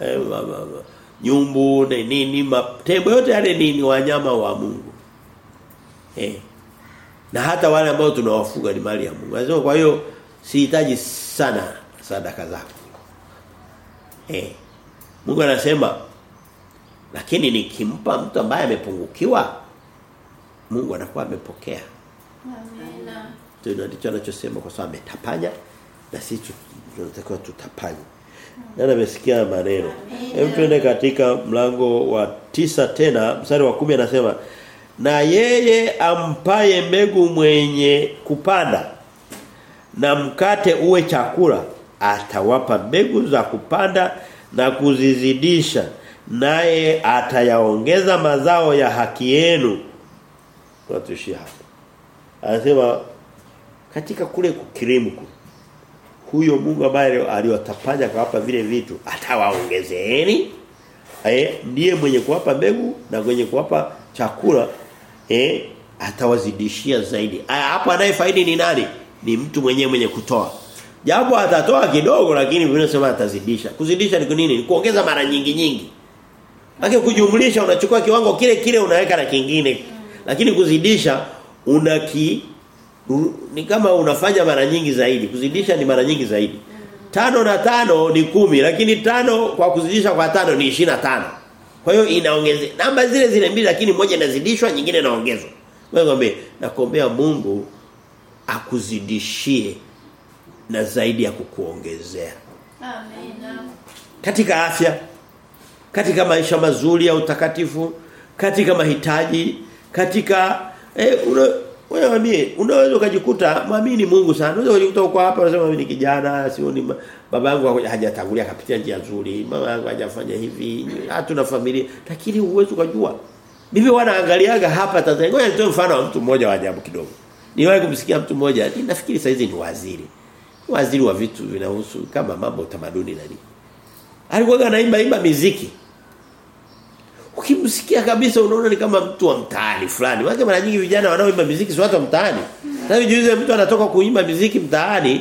eh, ma, ma, ma, nyumbu na nini matembo yote yale ni, ni wanyama wa Mungu. Eh. Na hata wale ambao tunawafuga ni mali ya Mungu. Anasema kwa hiyo sihitaji sana sadaka zako. Eh. Mungu anasema lakini nikimpa mtu ambaye amepungukiwa Mungu anakuwa amepokea. Amina. Ndio ndicho anachosema kwa sababu ametapanya na sisi tunatakiwa tutapanye. Na nimesikia maneno. Hebu katika mlango wa tisa tena mstari wa kumi anasema na yeye ampaye mbegu mwenye kupanda na mkate uwe chakula atawapa mbegu za kupanda na kuzizidisha naye atayaongeza mazao ya haki yenu. Tunatuishia hapo anasema katika kule kukirimu kule huyo Mungu ambaye aliwatapanya kawapa vile vitu atawaongezeeni eh ndiye mwenye kuwapa mbegu na mwenye kuwapa chakula eh atawazidishia zaidi. Hapo anayefaidi ni nani? Ni mtu mwenyewe mwenye kutoa. Japo atatoa kidogo lakini vinasema atazidisha. Kuzidisha ni nini ni kuongeza mara nyingi nyingi. Lakini kujumlisha unachukua kiwango kile kile unaweka na kingine. Lakini kuzidisha unaki ni kama unafanya mara nyingi zaidi. Kuzidisha ni mara nyingi zaidi. Tano na tano ni kumi lakini tano kwa kuzidisha kwa tano ni tano kwa hiyo inaongeze namba zile zile mbili lakini moja inazidishwa nyingine inaongezwa wewe ngombe nakuombea Mungu akuzidishie na zaidi ya kukuongezea Amen. katika afya katika maisha mazuri ya utakatifu katika mahitaji katika eh, una, wewe mwambie unaweza ukajikuta mwamini Mungu sana. Unaweza kujikuta uko hapa unasema mimi ni kijana sioni baba yangu hajatangulia akapitia njia nzuri. Mama yangu hajafanya hivi hatuna familia. Lakini uwezo kujua mimi wanaangaliaga hapa Tanzania. Ngoja nitoe mfano wa mtu mmoja wa ajabu kidogo. Niwahi kumsikia mtu mmoja nafikiri saizi ni waziri. Waziri wa vitu vinahusu kama mambo utamaduni na nini. Alikuwa anaimba imba miziki ukimsikia kabisa unaona ni kama mtu wa mtaani fulani. Wake mara nyingi vijana wanaoimba muziki si watu wa mtaani. Sasa juzi mtu anatoka kuimba muziki mtaani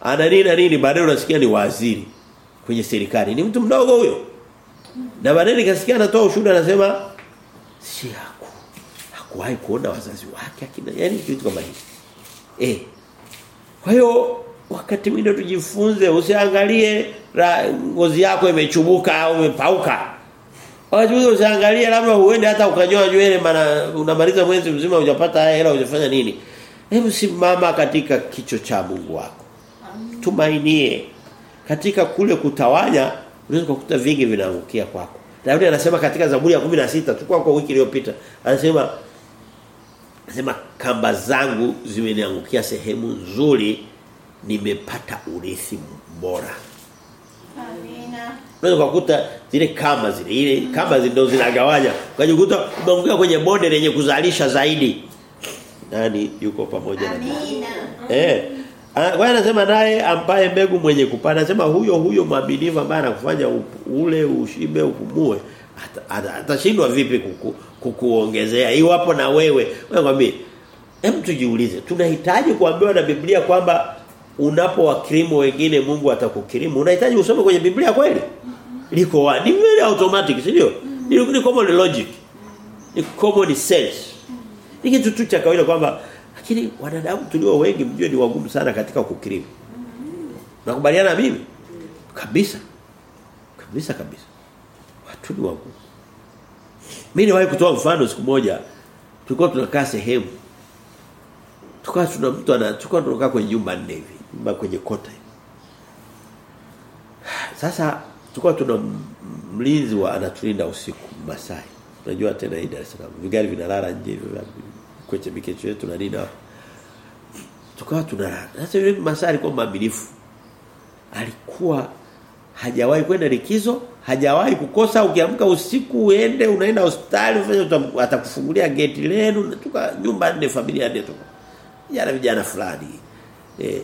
ana nini na nini baadaye unasikia ni waziri kwenye serikali. Ni mtu mdogo huyo. Na baadaye nikasikia anatoa ushuhuda anasema si yako. hakuwahi kuona wazazi wake akina yani kitu kama hicho. eh. Kwa hiyo wakati mwingine tujifunze usiangalie ngozi yako imechubuka au imepauka mwingine usiangalie labda uende hata ukanyoa nywele maana unamaliza mwezi mzima hujapata hela hujafanya nini. Hebu simama katika kicho cha Mungu wako. Tumainie. Katika kule kutawanya unaweza kukuta vingi vinaangukia kwako. Daudi anasema katika Zaburi ya 16 tukua kwa wiki iliyopita anasema anasema kamba zangu zimeniangukia sehemu nzuri nimepata urithi bora. Unaweza kukuta zile kama zile ile kama ndio zinagawanya. Ukajikuta umeongea kwenye bonde lenye kuzalisha zaidi. Nani yuko pamoja na mimi? Amina. Eh. Kwa anasema naye ampaye mbegu mwenye kupanda anasema huyo huyo mwaminifu ambaye anakufanya ule ushibe upumue ata- ata- atashindwa vipi kuku, kukuongezea iwapo na wewe wewe kwambie hem tujiulize tunahitaji kuambiwa na Biblia kwamba unapowakirimu wengine Mungu atakukirimu unahitaji usome kwenye Biblia kweli liko wa ni very automatic si ndio ni, ni common logic. Ni common sense. Ni kitu tu cha kawaida kwamba lakini wanadamu tulio wengi mjue ni wagumu sana katika kukirimu nakubaliana na mimi? Kabisa. Kabisa kabisa. Watu ni wagumu. Mimi niwahi kutoa mfano siku moja. Tulikuwa tunakaa sehemu. Tukawa tuna mtu ana tukawa tunakaa kwenye nyumba nne hivi nyumba kwenye kota sasa tulikuwa tuna mlinzi wa anatulinda usiku Masai. Unajua tena hii Dar es Salaam vigari vinalala nje hivyo mikecho yetu na nini hapo tukawa tunalala sasa yule Masai alikuwa mwaminifu. Alikuwa hajawahi kwenda likizo hajawahi kukosa. Ukiamka usiku uende unaenda hospitali ufanye atakufungulia geti lenu tuka nyumba nne familia nne tuka jana vijana fulani eh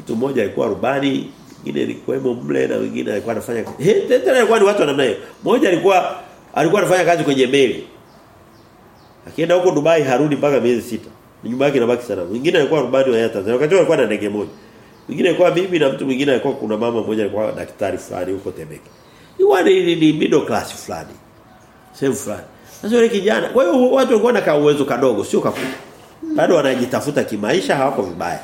mtu mmoja alikuwa rubani mwingine alikuwemo mle na wengine alikuwa anafanya kazi. tena alikuwa ni watu wa namna hiyo. Mmoja alikuwa alikuwa anafanya kazi kwenye meli. Akienda huko Dubai harudi mpaka miezi sita. Nyumba yake inabaki sana mwingine alikuwa rubani wa Air Tanzania wakati alikuwa na ndege moja. Mwingine alikuwa bibi na mtu mwingine alikuwa kuna mama mmoja alikuwa daktari fulani huko Temeke. Iwa ni, ni, middle class fulani. Sehemu fulani. Sasa yule kijana kwa hiyo watu walikuwa na uwezo kadogo sio kakubwa bado wanajitafuta kimaisha hawako vibaya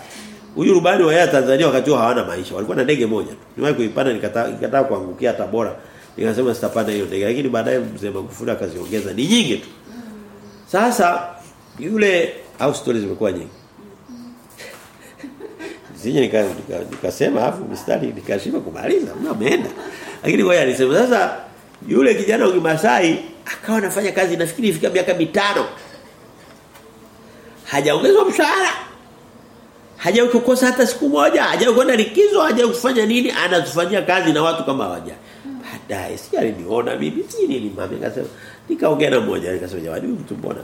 huyu rubani wa Air Tanzania wakati huo hawana maisha. Walikuwa na ndege moja tu. Niwahi kuipanda nikataa nikataa kuangukia Tabora nikasema sitapanda hiyo ndege lakini baadaye mzee Magufuli akaziongeza. Ni nyingi tu. Sasa yule au stories zimekuwa nyingi. Zinyi nika nika- nikasema afu mstari nikashiba kumaliza. Mna ameenda. Lakini ngoja niseme sasa yule kijana wa Kimasai akawa anafanya kazi nafikiri ifika miaka mitano. Hajaongezwa mshahara hajawahi kukosa hata siku moja hajawahi kwenda likizo hajawahi kufanya nini anatufanyia kazi na watu kama hawaja. Baadaye si aliniona mimi si nini mami akasema nikaongea na mmoja nikasema jamani huyu mtu mbona?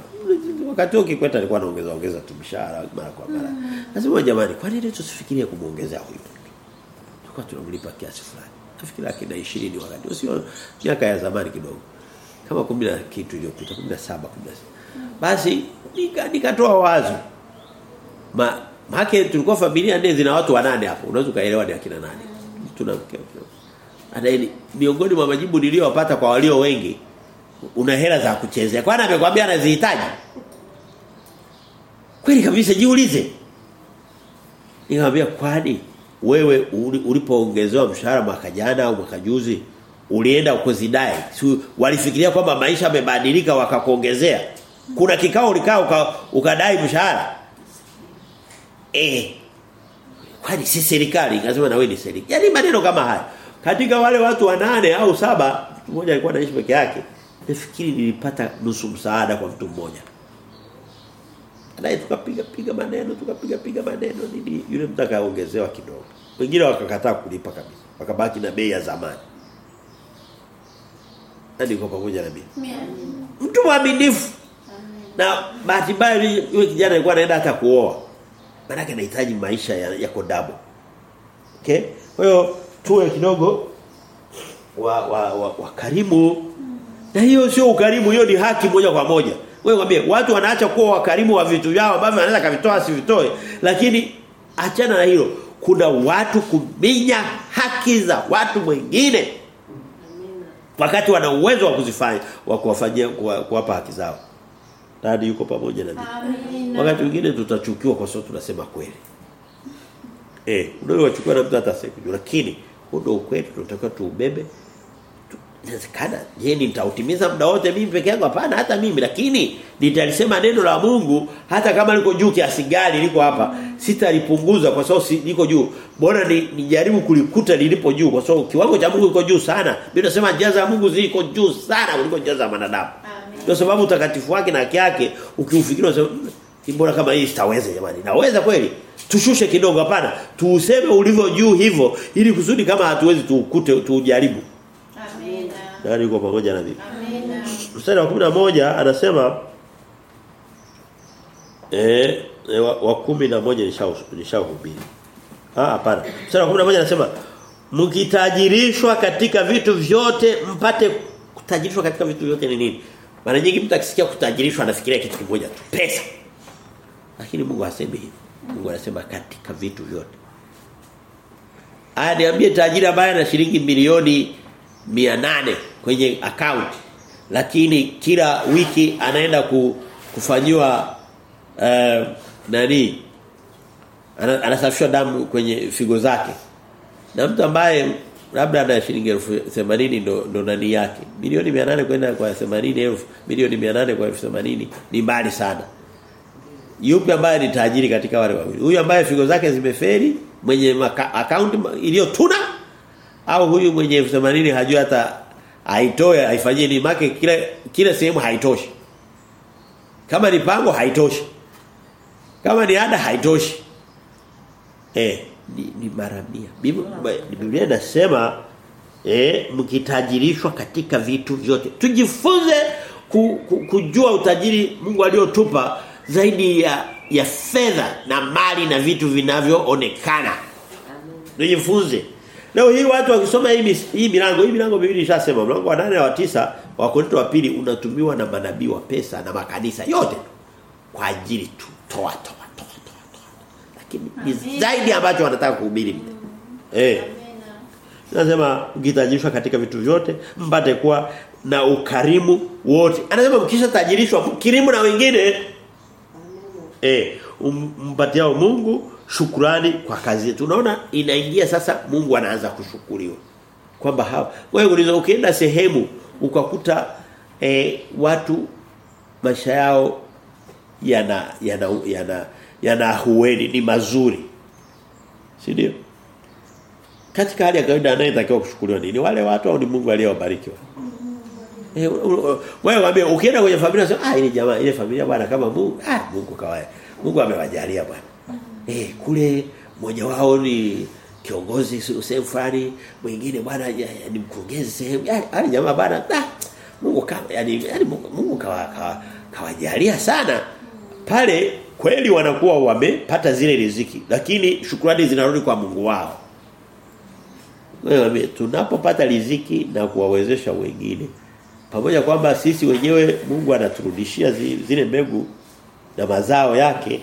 Wakati huo kikweta alikuwa anaongeza ongeza tu mshahara mara kwa mara. Nasema jamani kwa nini tusifikirie kumuongezea huyu mtu? Tulikuwa tunamlipa kiasi fulani. Nafikiri laki na 20 wakati sio miaka ya zamani kidogo. Kama 10 na kitu iliyopita 17 16 basi nika- nikatoa wazo. Ma, make tulikuwa familia nne zina watu wanane hapo. Unaweza ukaelewa ni akina nani. Tuna mke. Adaini miongoni mwa majibu niliyopata kwa walio wengi una hela za kuchezea. Kwani amekwambia anazihitaji? Kweli kabisa jiulize. Nikamwambia kwani wewe ulipoongezewa mshahara mwaka jana au mwaka juzi ulienda ukuzidai walifikiria kwamba maisha yamebadilika wakakuongezea kuna kikao ulikaa uka, ukadai mshahara eh. Kwani si serikali? Ikasema na wewe ni serikali. Yani maneno kama haya. Katika wale watu wanane au saba mtu mmoja alikuwa anaishi peke yake nafikiri nilipata nusu msaada kwa mtu mmoja. Naye tukapiga piga maneno tukapiga piga maneno nini yule mtu akaongezewa kidogo. Wengine wakakataa kulipa kabisa. Wakabaki na bei ya zamani. Hadi kwa pamoja na mimi? Mtu mwaminifu. Na bahati mbaya yule kijana alikuwa anaenda hata kuoa maana anahitaji maisha ya- ya double. Okay? Kwa hiyo tuwe kidogo wa wa, wa, wa karimu na hiyo sio ukarimu hiyo ni haki moja kwa moja. Wewe mwambie watu wanaacha kuwa wakarimu wa vitu vyao ambavyo wanaweza kavitoa asivitoe lakini achana na hilo kuna watu kuminya haki za watu wengine wakati wana uwezo wa kuzifanya wa kuwafanyia kuwa- kuwapa haki zao Dadi yuko pamoja na mimi wakati mwingine tutachukiwa kwa sababu tunasema kweli. Eh unaweza kuchukua na mtu atasema siku lakini huo ndio ukweli tunatakiwa tuubebe. Tu- inawezekana. Je nitautimiza muda wote mimi peke yangu? Hapana hata mimi. Lakini nitalisema neno la Mungu hata kama liko juu kiasi gani liko hapa sitalipunguza kwa sababu si, liko juu. Bora ni, nijaribu kulikuta lilipo juu kwa sababu kiwango cha Mungu kiko juu sana. Mimi nasema njia za Mungu ziko juu sana kuliko njia za wanadamu. Kwa sababu utakatifu wake na haki yake ukiufikiri unasema "Mm, mbona kama hii sitaweza jamani. Naweza kweli? Tushushe kidogo hapana. Tuuseme ulivyo juu hivyo ili kusudi kama hatuwezi tuukute tuujaribu Amina. nani yuko pamoja na mimi? Amina. mstari wa 11 anasema eh e, wa, wa 11 nishahubiri nishahubiri. Ah hapana. Mstari wa 11 anasema mkitajirishwa katika vitu vyote mpate kutajirishwa katika vitu vyote ni nini? Mara nyingi mtu akisikia kutajirishwa anafikiria kitu kimoja tu, pesa. Lakini Mungu hasemi hivyo. Mungu anasema katika vitu vyote. Aya niambie tajiri ambaye ana shilingi milioni 800 kwenye account lakini kila wiki anaenda ku, kufanyiwa uh, nani ana, anasafishwa damu kwenye figo zake. Na mtu ambaye labda ana shilingi 80 ndo ndo nani yake. Milioni 800 kwenda kwa 80,000, milioni 800 kwa 80 ni mbali sana. Yupi ambaye ni tajiri katika wale wawili? Huyu ambaye figo zake zimeferi, mwenye account iliyotuna au huyu mwenye 80 hajui hata aitoe aifanyie ni make kila kila sehemu haitoshi. Kama ni pango haitoshi. Kama ni ada haitoshi. Eh ni, ni mara 100. Biblia inasema eh mkitajirishwa katika vitu vyote. Tujifunze ku, ku, kujua utajiri Mungu aliotupa zaidi ya ya fedha na mali na vitu vinavyoonekana. Tujifunze. Leo hii watu wakisoma hii hii milango, hii milango Biblia ishasema mlango wa 8 na wa 9 wa Korinto wa pili unatumiwa na manabii wa pesa na makanisa yote kwa ajili tu toa toa. Zaidi ambacho wanataka kuhubiri. Eh. Anasema ukitajirishwa katika vitu vyote mpate kuwa na ukarimu wote. Anasema mkisha tajirishwa mkirimu na wengine eh mpatiao Mungu shukrani kwa kazi yetu. Unaona inaingia sasa Mungu anaanza kushukuriwa. Kwamba hao wewe unaweza ukienda sehemu ukakuta eh, watu maisha yao yana yana yana yana ahueni ni mazuri. Si ndio? Katika hali ya kawaida anayetakiwa kushukuriwa nini? Wale watu au ni Mungu aliyewabariki Eh wewe waambie ukienda kwenye familia sema ah ile jamaa ile familia bwana kama Mungu ah Mungu kawaida. Mungu amewajalia bwana. Eh kule mmoja wao ni kiongozi sehemu fulani, mwingine bwana ni mkurugenzi sehemu. Yaani jamaa bwana ah Mungu kama yani, yani Mungu, Mungu kawa, kawa, kawajalia sana. Pale kweli wanakuwa wamepata zile riziki, lakini shukrani zinarudi kwa Mungu wao. Wewe tunapopata riziki na kuwawezesha wengine pamoja kwamba sisi wenyewe Mungu anaturudishia zile mbegu na mazao yake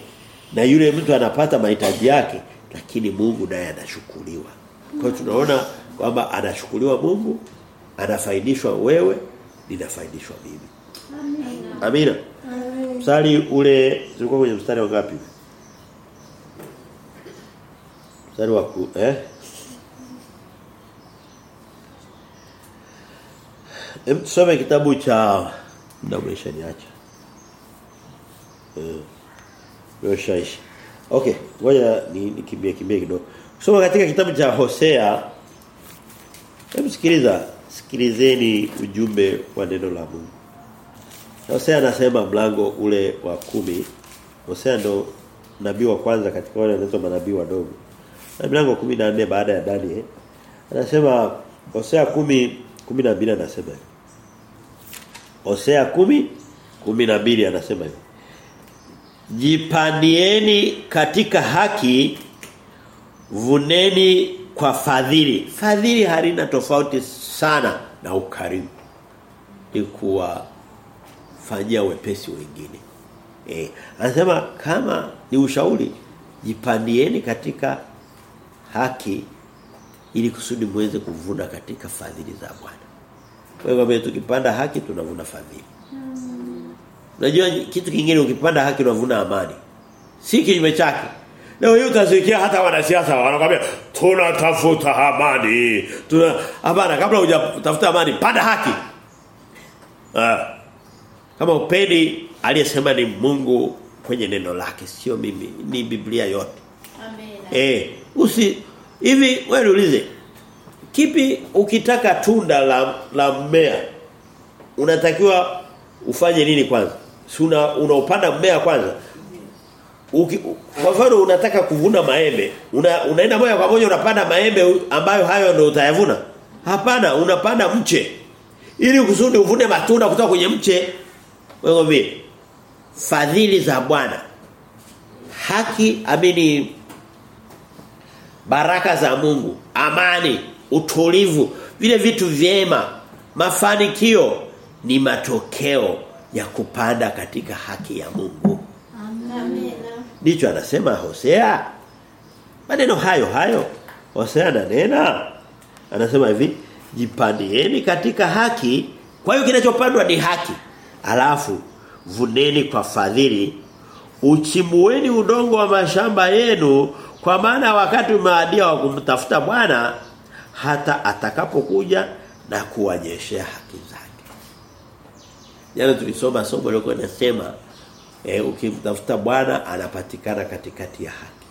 na yule mtu anapata mahitaji yake lakini Mungu naye anashukuliwa. Kwa hiyo tunaona kwamba anashukuliwa Mungu, anafaidishwa wewe, ninafaidishwa mimi. Amina. Amina. Mstari ule tulikuwa kwenye mstari wa ngapi? Mstari wa ku, eh? Hem tusome kitabu cha muda umeshaniacha. Eh. Umeshaishi. Okay, ngoja ni nikimbie kimbie kidogo. Kusoma katika kitabu cha Hosea. Hebu sikiliza, sikilizeni ujumbe wa neno la Mungu. Hosea anasema mlango ule wa kumi Hosea ndo nabii wa kwanza katika wale wanaitwa manabii wadogo. Na mlango 14 baada ya Daniel. Anasema Hosea 10 12 anasema hivi. Hosea 10 12 anasema hivi. Jipandieni katika haki vuneni kwa fadhili. Fadhili halina tofauti sana na ukarimu. Ni kuwa fanyia wepesi wengine. Eh, anasema kama ni ushauri jipandieni katika haki ili kusudi muweze kuvuna katika fadhili za Bwana. Kwa hivyo tukipanda haki tunavuna fadhili. Unajua kitu kingine ukipanda haki unavuna amani. Si kinyume chake. Leo hiyo utasikia hata wanasiasa wanakuambia tunatafuta amani. Tuna hapana kabla hujatafuta amani panda haki. Ah. Kama upeni aliyesema ni Mungu kwenye neno lake sio mimi ni Biblia yote. Amen. Eh, usi hivi wewe niulize kipi ukitaka tunda la la mmea unatakiwa ufanye nini kwanza? Si una unaupanda mmea kwanza. Uki, kwa mfano unataka kuvuna maembe, una, unaenda moja kwa moja unapanda maembe ambayo hayo ndio utayavuna? Hapana, unapanda mche. Ili kusudi uvune matunda kutoka kwenye mche. Wewe vipi? Fadhili za Bwana. Haki amini baraka za Mungu, amani, utulivu, vile vitu vyema Mafanikio ni matokeo ya kupanda katika haki ya Mungu. Amina. Ndicho anasema Hosea. Maneno hayo hayo Hosea ananena anasema hivi jipandieni katika haki kwa hiyo kinachopandwa ni haki alafu vuneni kwa fadhili uchimueni udongo wa mashamba yenu kwa maana wakati umeadia wa kumtafuta Bwana hata atakapokuja na kuwanyeshea haki zake Jana tulisoma somo lilikuwa linasema eh, ukimtafuta Bwana anapatikana katikati ya haki.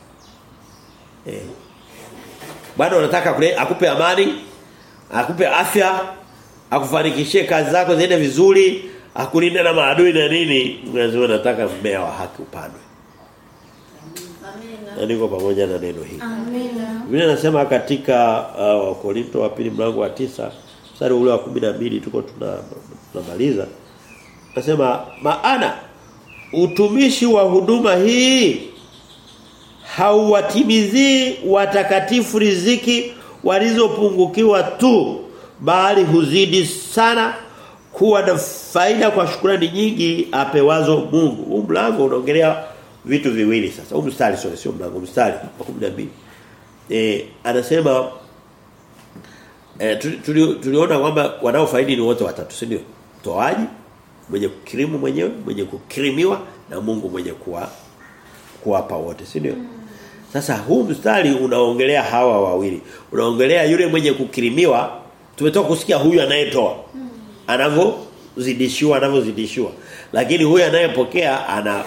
Eh. Bwana unataka kule akupe amani, akupe afya, akufanikishie kazi zako ziende vizuri, akulinde na maadui na nini? Lazima nataka mmea wa haki upandwe. Amina. Na niko pamoja na neno hili. Amina. Biblia inasema katika uh, Korinto wa pili mlango wa tisa mstari ule wa 12 tuko tuna tunamaliza. Nasema maana utumishi wa huduma hii hauwatimizii watakatifu riziki walizopungukiwa tu bali huzidi sana kuwa na faida kwa shukrani nyingi apewazo Mungu. Huu mlango unaongelea vitu viwili sasa. Huu mstari sio sio mlango mstari wa 12. Eh anasema eh tuli- tuli- tuliona kwamba wanaofaidi ni wote watatu, si ndio? Toaji, mwenye kukirimu mwenyewe, mwenye kukirimiwa na Mungu mwenye kuwa kuwapa wote, si ndio? Sasa huu mstari unaongelea hawa wawili. Unaongelea yule mwenye kukirimiwa, tumetoka kusikia huyu anayetoa. Anavyozidishiwa, anavyozidishiwa. Lakini huyu anayepokea ana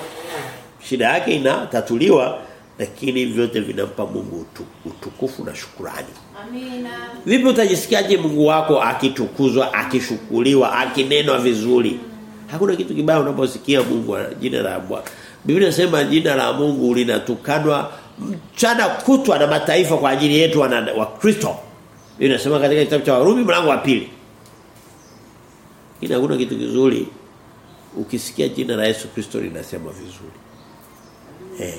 shida yake inatatuliwa lakini vyote vinampa Mungu utu, utukufu na shukurani. Amina. Vipi utajisikiaje Mungu wako akitukuzwa, akishukuliwa, akinenwa vizuri? Hakuna kitu kibaya unaposikia Mungu jina la Bwana. Biblia inasema jina la Mungu linatukanwa mchana kutwa na mataifa kwa ajili yetu wana wa Kristo. Biblia inasema katika kitabu cha Warumi mlango wa pili. Ina hakuna kitu kizuri ukisikia jina la Yesu Kristo linasema vizuri. Eh.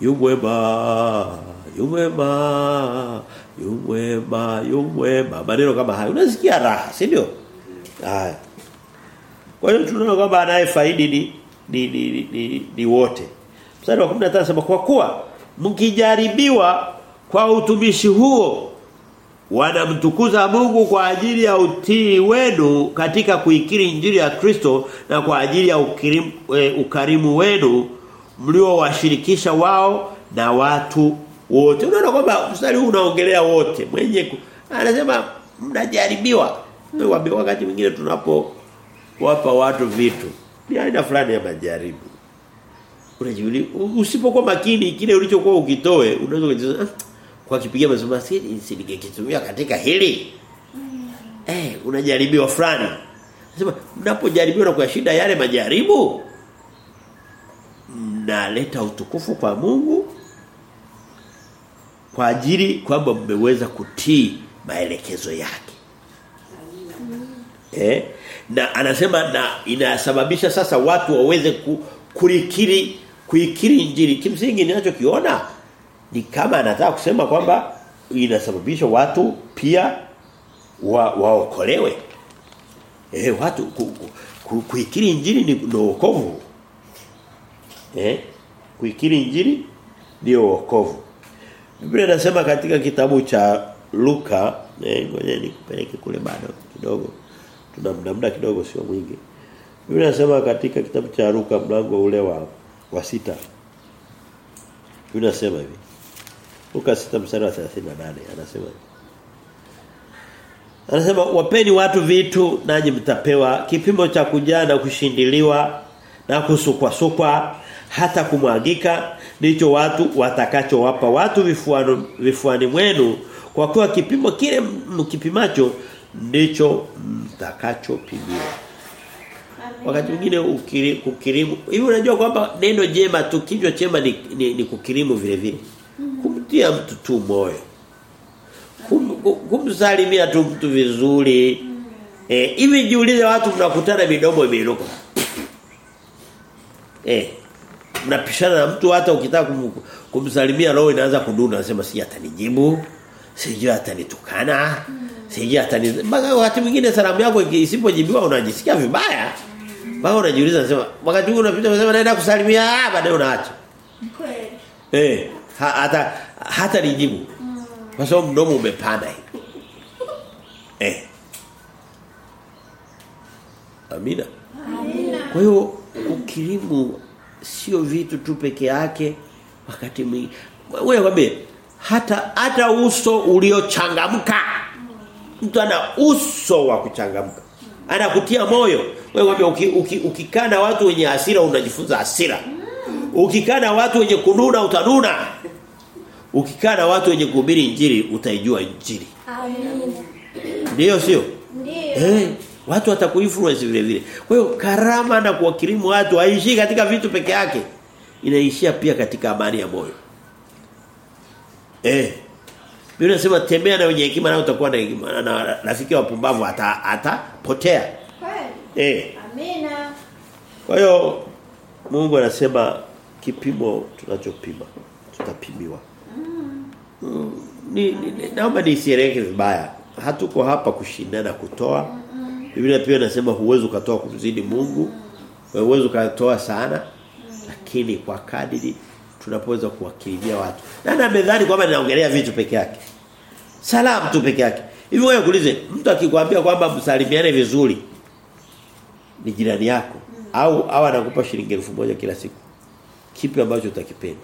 Yumwema, yumwema, yumwema, yumwema. Maneno kama hayo unasikia raha, si ndio? Haya. Kwa hiyo tunaona kwamba anayefaidi ni ni ni, ni, ni, ni wote. Mstari wa 15 anasema kwa kuwa mkijaribiwa kwa utumishi huo wanamtukuza Mungu kwa ajili ya utii wenu katika kuikiri injili ya Kristo na kwa ajili ya ukirimu, e, ukarimu wenu mliowashirikisha wao na watu wote. Unaona kwamba mstari huu unaongelea wote. Mwenye anasema mnajaribiwa. Niwaambia wakati mwingine tunapo wapa watu vitu ni aina fulani ya majaribu. Unajiuliza usipokuwa makini kile ulichokuwa ukitoe unaweza kujiuliza ah, kwa kipigia masema si si ningekitumia katika hili. Eh unajaribiwa fulani. Nasema mnapojaribiwa na kuyashinda yale majaribu mnaleta utukufu kwa Mungu kwa ajili kwamba mmeweza kutii maelekezo yake. Eh? Na anasema na inasababisha sasa watu waweze ku, kulikiri kuikiri injili. Kimsingi ninachokiona ni kama anataka kusema kwamba inasababisha watu pia wa, waokolewe. Eh watu ku, ku, ku, kuikiri injili ni wokovu. Eh? Kuikiri injili ndio wokovu. Biblia inasema katika kitabu cha Luka, eh ngoja nikupeleke kule bado kidogo. Tuna muda muda kidogo sio mwingi. Biblia inasema katika kitabu cha Luka mlango ule wa wa sita. Biblia inasema hivi. Luka 6 mstari wa 38 anasema. Anasema wapeni watu vitu nanyi mtapewa kipimo cha kujaa na kushindiliwa na kusukwa sukwa hata kumwagika ndicho watu watakachowapa watu vifuano vifuani mwenu. Kwa kuwa kipimo kile mkipimacho ndicho mtakachopimiwa wakati mwingine ukiri- kukirimu hivi unajua kwamba neno jema tu kinywa chema ni, ni, ni kukirimu vile vile kumtia mtu tu moyo Kum, kum- kumsalimia tu mtu vizuri eh hivi jiulize watu mnakutana midomo imeinuka eh mnapishana na mtu hata ukitaka kum, kumsalimia roho inaanza kuduna anasema si atanijibu sijui atanitukana Sije atani baga mpaka wakati mwingine salamu yako isipojibiwa unajisikia vibaya. Mpaka unajiuliza unasema wakati huo unapita unasema naenda kusalimia ah baadaye unaacha. Kweli. Eh hata hata nijibu. Kwa sababu mdomo umepanda hivi. Eh. Amina. Amina. Kwa hiyo ukirimu sio vitu tu peke yake wakati mwingi. Wewe wabe hata hata uso uliochangamka. Mtu ana uso wa kuchangamka. Anakutia moyo. Wewe wabe uki, uki, na watu wenye hasira unajifunza hasira. Ukikaa na watu wenye kununa utanuna. Ukikaa na watu wenye kuhubiri injili utaijua injili. Amina. Ndio sio? Ndio. Eh, watu watakuinfluence vile vile. Kwa hiyo karama na kuwakirimu watu haishii katika vitu peke yake. Inaishia pia katika amani ya moyo. Eh. Biblia inasema tembea na wenye hekima na utakuwa na hekima na rafiki wa pumbavu ata atapotea. Kweli. Eh. Amina. Kwa hiyo Mungu anasema kipimo tunachopima tutapimiwa. Mm, ni, ni, naomba nisieleweke vibaya. Hatuko hapa kushindana kutoa. Biblia pia inasema huwezi ukatoa kumzidi Mungu. Huwezi ukatoa sana. Lakini kwa kadiri tunapoweza kuwakilia watu. Nani amedhani kwamba ninaongelea vitu peke yake? Salamu tu peke yake. Hivi wewe kuulize mtu akikwambia kwamba msalimiane vizuri ni jirani yako au au anakupa shilingi elfu moja kila siku. Kipi ambacho utakipenda?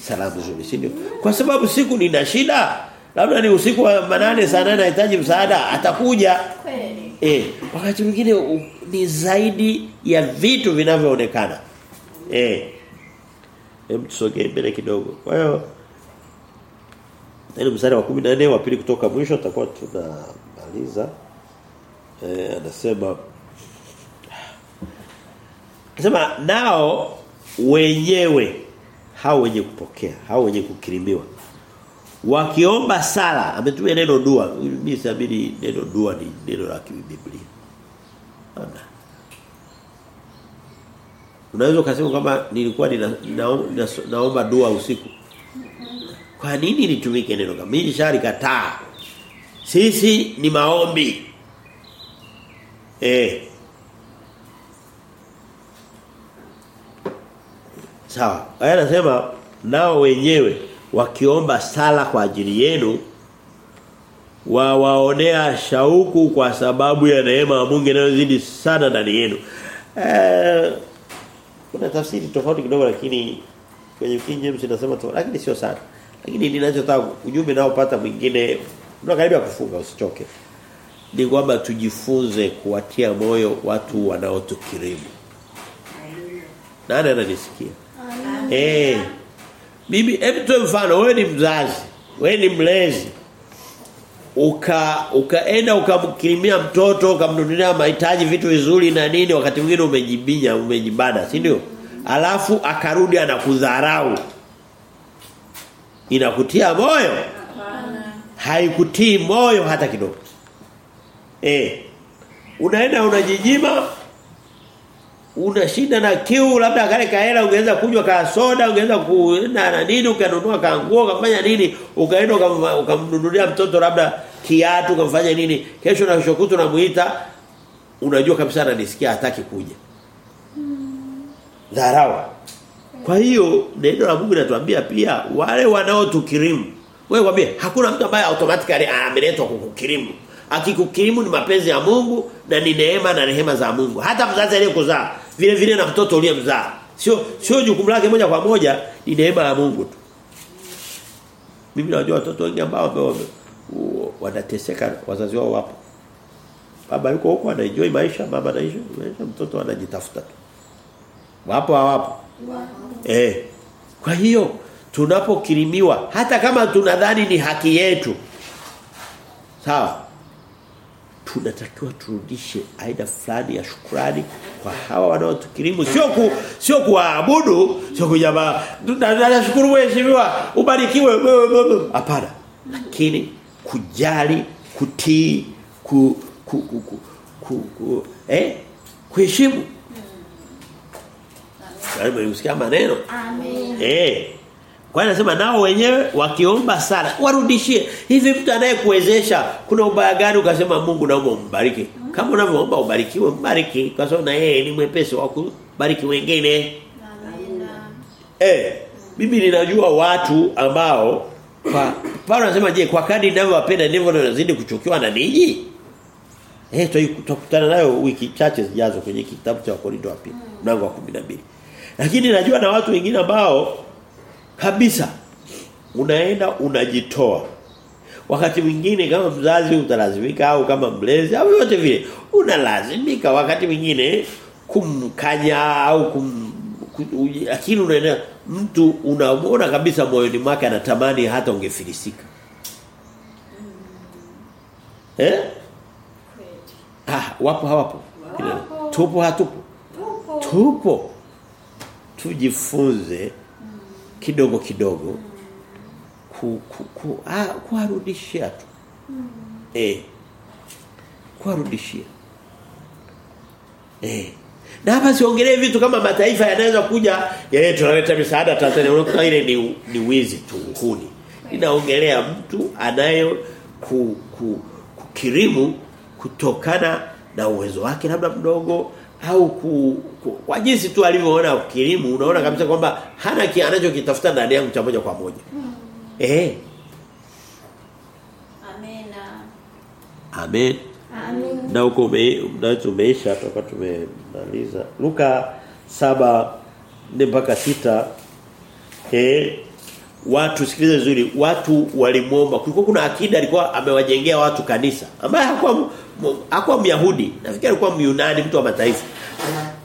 Salamu nzuri, si? Kwa sababu siku nina shida, labda ni usiku wa manane saa nane nahitaji msaada, atakuja. Kweli. Eh, wakati mwingine ni zaidi ya vitu vinavyoonekana. Eh. Hem tusogee mbele kidogo. Kwa hiyo Ndio mstari wa 14 wa pili kutoka mwisho tutakuwa tunamaliza. Eh anasema Anasema nao wenyewe hao wenye kupokea, hao wenye kukirimiwa. Wakiomba sala, ametumia neno dua. Mimi siamini neno dua ni neno la kibiblia Ana. Unaweza kusema kwamba nilikuwa nina, nina, nina, naomba dua usiku. Kwa nini litumike neno kama mimi shari kataa? Sisi ni maombi. Eh. Sawa. Aya anasema nao wenyewe wakiomba sala kwa ajili yenu wawaonea shauku kwa sababu ya neema ya Mungu inayozidi sana ndani yenu. Eh kuna tafsiri tofauti kidogo lakini kwenye King James inasema tu lakini sio sana. Lakini ninachotaka ujumbe nao pata mwingine karibia kufunga usichoke. Ni kwamba tujifunze kuwatia moyo watu wanaotukirimu. Nani ananisikia? Eh. Bibi, hebu mfano wewe ni mzazi, wewe ni mlezi. Uka ukaenda ukamkirimia mtoto, ukamnunulia mahitaji vitu vizuri na nini wakati mwingine umejibinya, umejibana, si ndio? Alafu akarudi anakudharau. Inakutia moyo? Haikutii moyo hata kidogo. Eh. Unaenda unajijima una shida na kiu labda kale kaela ungeweza kunywa ka soda ungeweza kuenda na nini ukanunua ka nguo ukafanya nini ukaenda ukamnunulia mtoto labda kiatu ukamfanya nini. Kesho na kesho kutu namuita unajua kabisa ananisikia hataki kuja. Dharau. Kwa hiyo neno la Mungu linatuambia pia wale wanaotukirimu wewe kwambie hakuna mtu ambaye automatically ameletwa kukukirimu. Akikukirimu ni mapenzi ya Mungu na ni neema na rehema za Mungu. Hata mzazi aliyekuzaa vile vile na mtoto uliyemzaa sio sio jukumu lake moja kwa moja ni neema ya Mungu tu. Mimi najua watoto wengi ambao wanateseka wazazi wao wapo. Baba yuko huko anaenjoy maisha mama anaishi maisha mtoto anajitafuta tu. Wapo hawapo? Eh. Kwa hiyo tunapokirimiwa hata kama tunadhani ni haki yetu. Sawa tunatakiwa turudishe aina fulani ya shukrani kwa hawa wanaotukirimu sio ku sio kuabudu sio kujamaa tunashukuru mheshimiwa ubarikiwe hapana lakini kujali kutii ku, ku, ku, ku, ku, ku eh kuheshimu Amen. Amen. maneno Amen. Eh. Kwa hiyo anasema nao wenyewe wakiomba sana warudishie. Hivi mtu anayekuwezesha kuna ubaya gani ukasema Mungu naomba umbariki? Kama unavyoomba ubarikiwe, mbariki kwa sababu na yeye ni mwepesi wa kubariki wengine. Eh, mimi ninajua watu ambao kwa Paulo anasema je, kwa kadri ninavyowapenda ndivyo nazidi kuchukiwa na ninyi? Eh, tutakutana nayo wiki chache zijazo kwenye kitabu cha Wakorintho wa 2 mlango wa 12. Lakini najua na watu wengine ambao kabisa unaenda unajitoa. Wakati mwingine kama mzazi utalazimika au kama mlezi au yote vile unalazimika wakati mwingine kumkanya au kum lakini unaenda mtu unamwona kabisa moyoni mwake anatamani hata ungefilisika. Eh? Ah, wapo hawapo. Wapo. Tupo hatupo. Tupo. Tupo. Tujifunze kidogo kidogo ku, ku, ku a, kuwarudishia tu. mm. Eh. Kuwarudishia. Eh. Na hapa siongelee vitu kama mataifa yanaweza kuja yeye tunaleta misaada Tanzania unakuta ile ni ni wizi tu uhuni. Inaongelea mtu anayo ku, ku, kukirimu kutokana na uwezo wake labda mdogo au ku, kwa jinsi tu alivyoona kilimu unaona kabisa kwamba hana kile anachokitafuta ndani yangu cha moja kwa moja. Eh. Amena. Amen. Amen. Na uko ume, muda umeisha tutakuwa tumemaliza. Luka saba nne mpaka sita eh watu sikiliza vizuri watu walimuomba kulikuwa kuna akida alikuwa amewajengea watu kanisa ambaye hakuwa hakuwa Myahudi nafikiri alikuwa Myunani mtu wa mataifa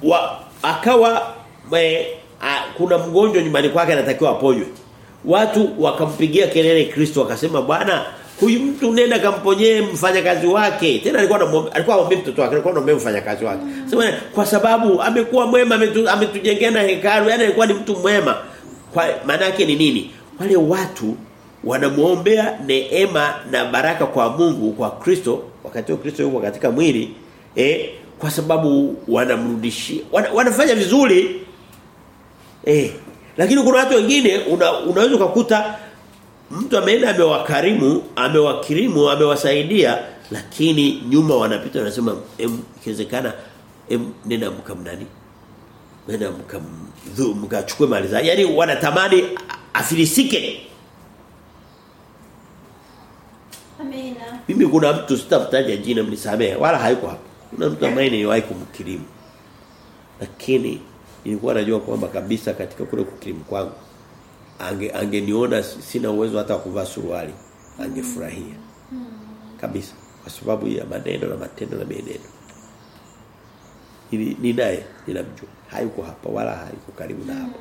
wa, akawa me, a, kuna mgonjwa nyumbani kwake anatakiwa aponywe. Watu wakampigia kelele Kristo wakasema bwana huyu mtu nenda kamponyee mfanyakazi wake. Tena alikuwa alikuwa aombe mtoto wake alikuwa anamwambia mfanyakazi wake. Sema kwa sababu amekuwa mwema ametu, ametujengea na hekalu yani alikuwa ni mtu mwema. Kwa maana yake ni nini? Wale watu wanamuombea neema na baraka kwa Mungu kwa Kristo wakati Kristo yuko katika mwili eh kwa sababu wanamrudishia wana, wanafanya vizuri. Eh lakini kuna watu wengine una, unaweza ukakuta mtu ameenda amewakarimu amewakirimu amewasaidia lakini nyuma wanapita wanasema em ikiwezekana em nenda mkamnani nenda mkam dhu- mkachukue mali zake yani wanatamani afilisike. Amina. mimi kuna mtu sitamtaja jina mnisamehe wala hayuko hapa kuna mtu ambaye niliwahi kumkirimu. Lakini nilikuwa najua kwamba kabisa katika kule kukirimu kwangu ange angeniona sina uwezo hata wa kuvaa suruali angefurahia. Kabisa. Kwa sababu ya maneno na matendo na mienendo. Ni ni naye ninamjua. Hayuko hapa wala hayuko karibu na hapa.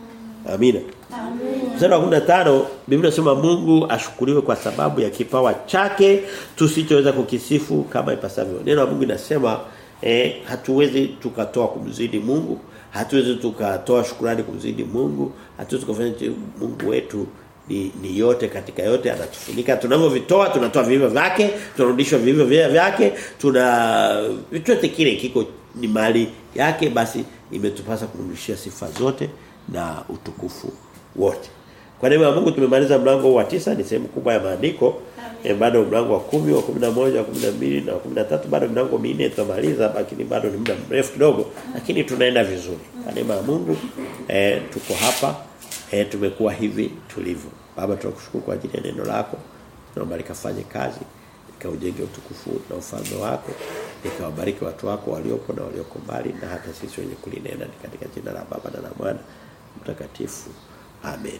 Amina. Amina. Mstari wa 15 Biblia inasema Mungu ashukuriwe kwa sababu ya kipawa chake tusichoweza kukisifu kama ipasavyo. Neno la Mungu linasema eh, hatuwezi tukatoa kumzidi Mungu, hatuwezi tukatoa shukrani kumzidi Mungu, hatuwezi kufanya Mungu wetu ni, ni yote katika yote anatufunika tunavyovitoa tunatoa vivyo vyake tunarudishwa vivyo vya- vyake tuna chochote kile kiko ni mali yake basi imetupasa kumrudishia sifa zote na utukufu wote. Kwa neema ya Mungu tumemaliza mlango wa tisa ni sehemu kubwa ya maandiko. E, bado mlango wa kumi wa 11 wa 12 na wa 13 bado mlango minne tutamaliza lakini bado ni muda mrefu kidogo lakini tunaenda vizuri. Kwa neema ya Mungu e, tuko hapa e, tumekuwa hivi tulivu. Baba tunakushukuru kwa ajili ya neno lako. Tunaomba likafanye kazi ikaujenge utukufu na ufalme wako ikawabariki watu wako walioko na walioko mbali na hata sisi wenye kulinena ni katika jina la Baba na la Mwana mtakatifu amen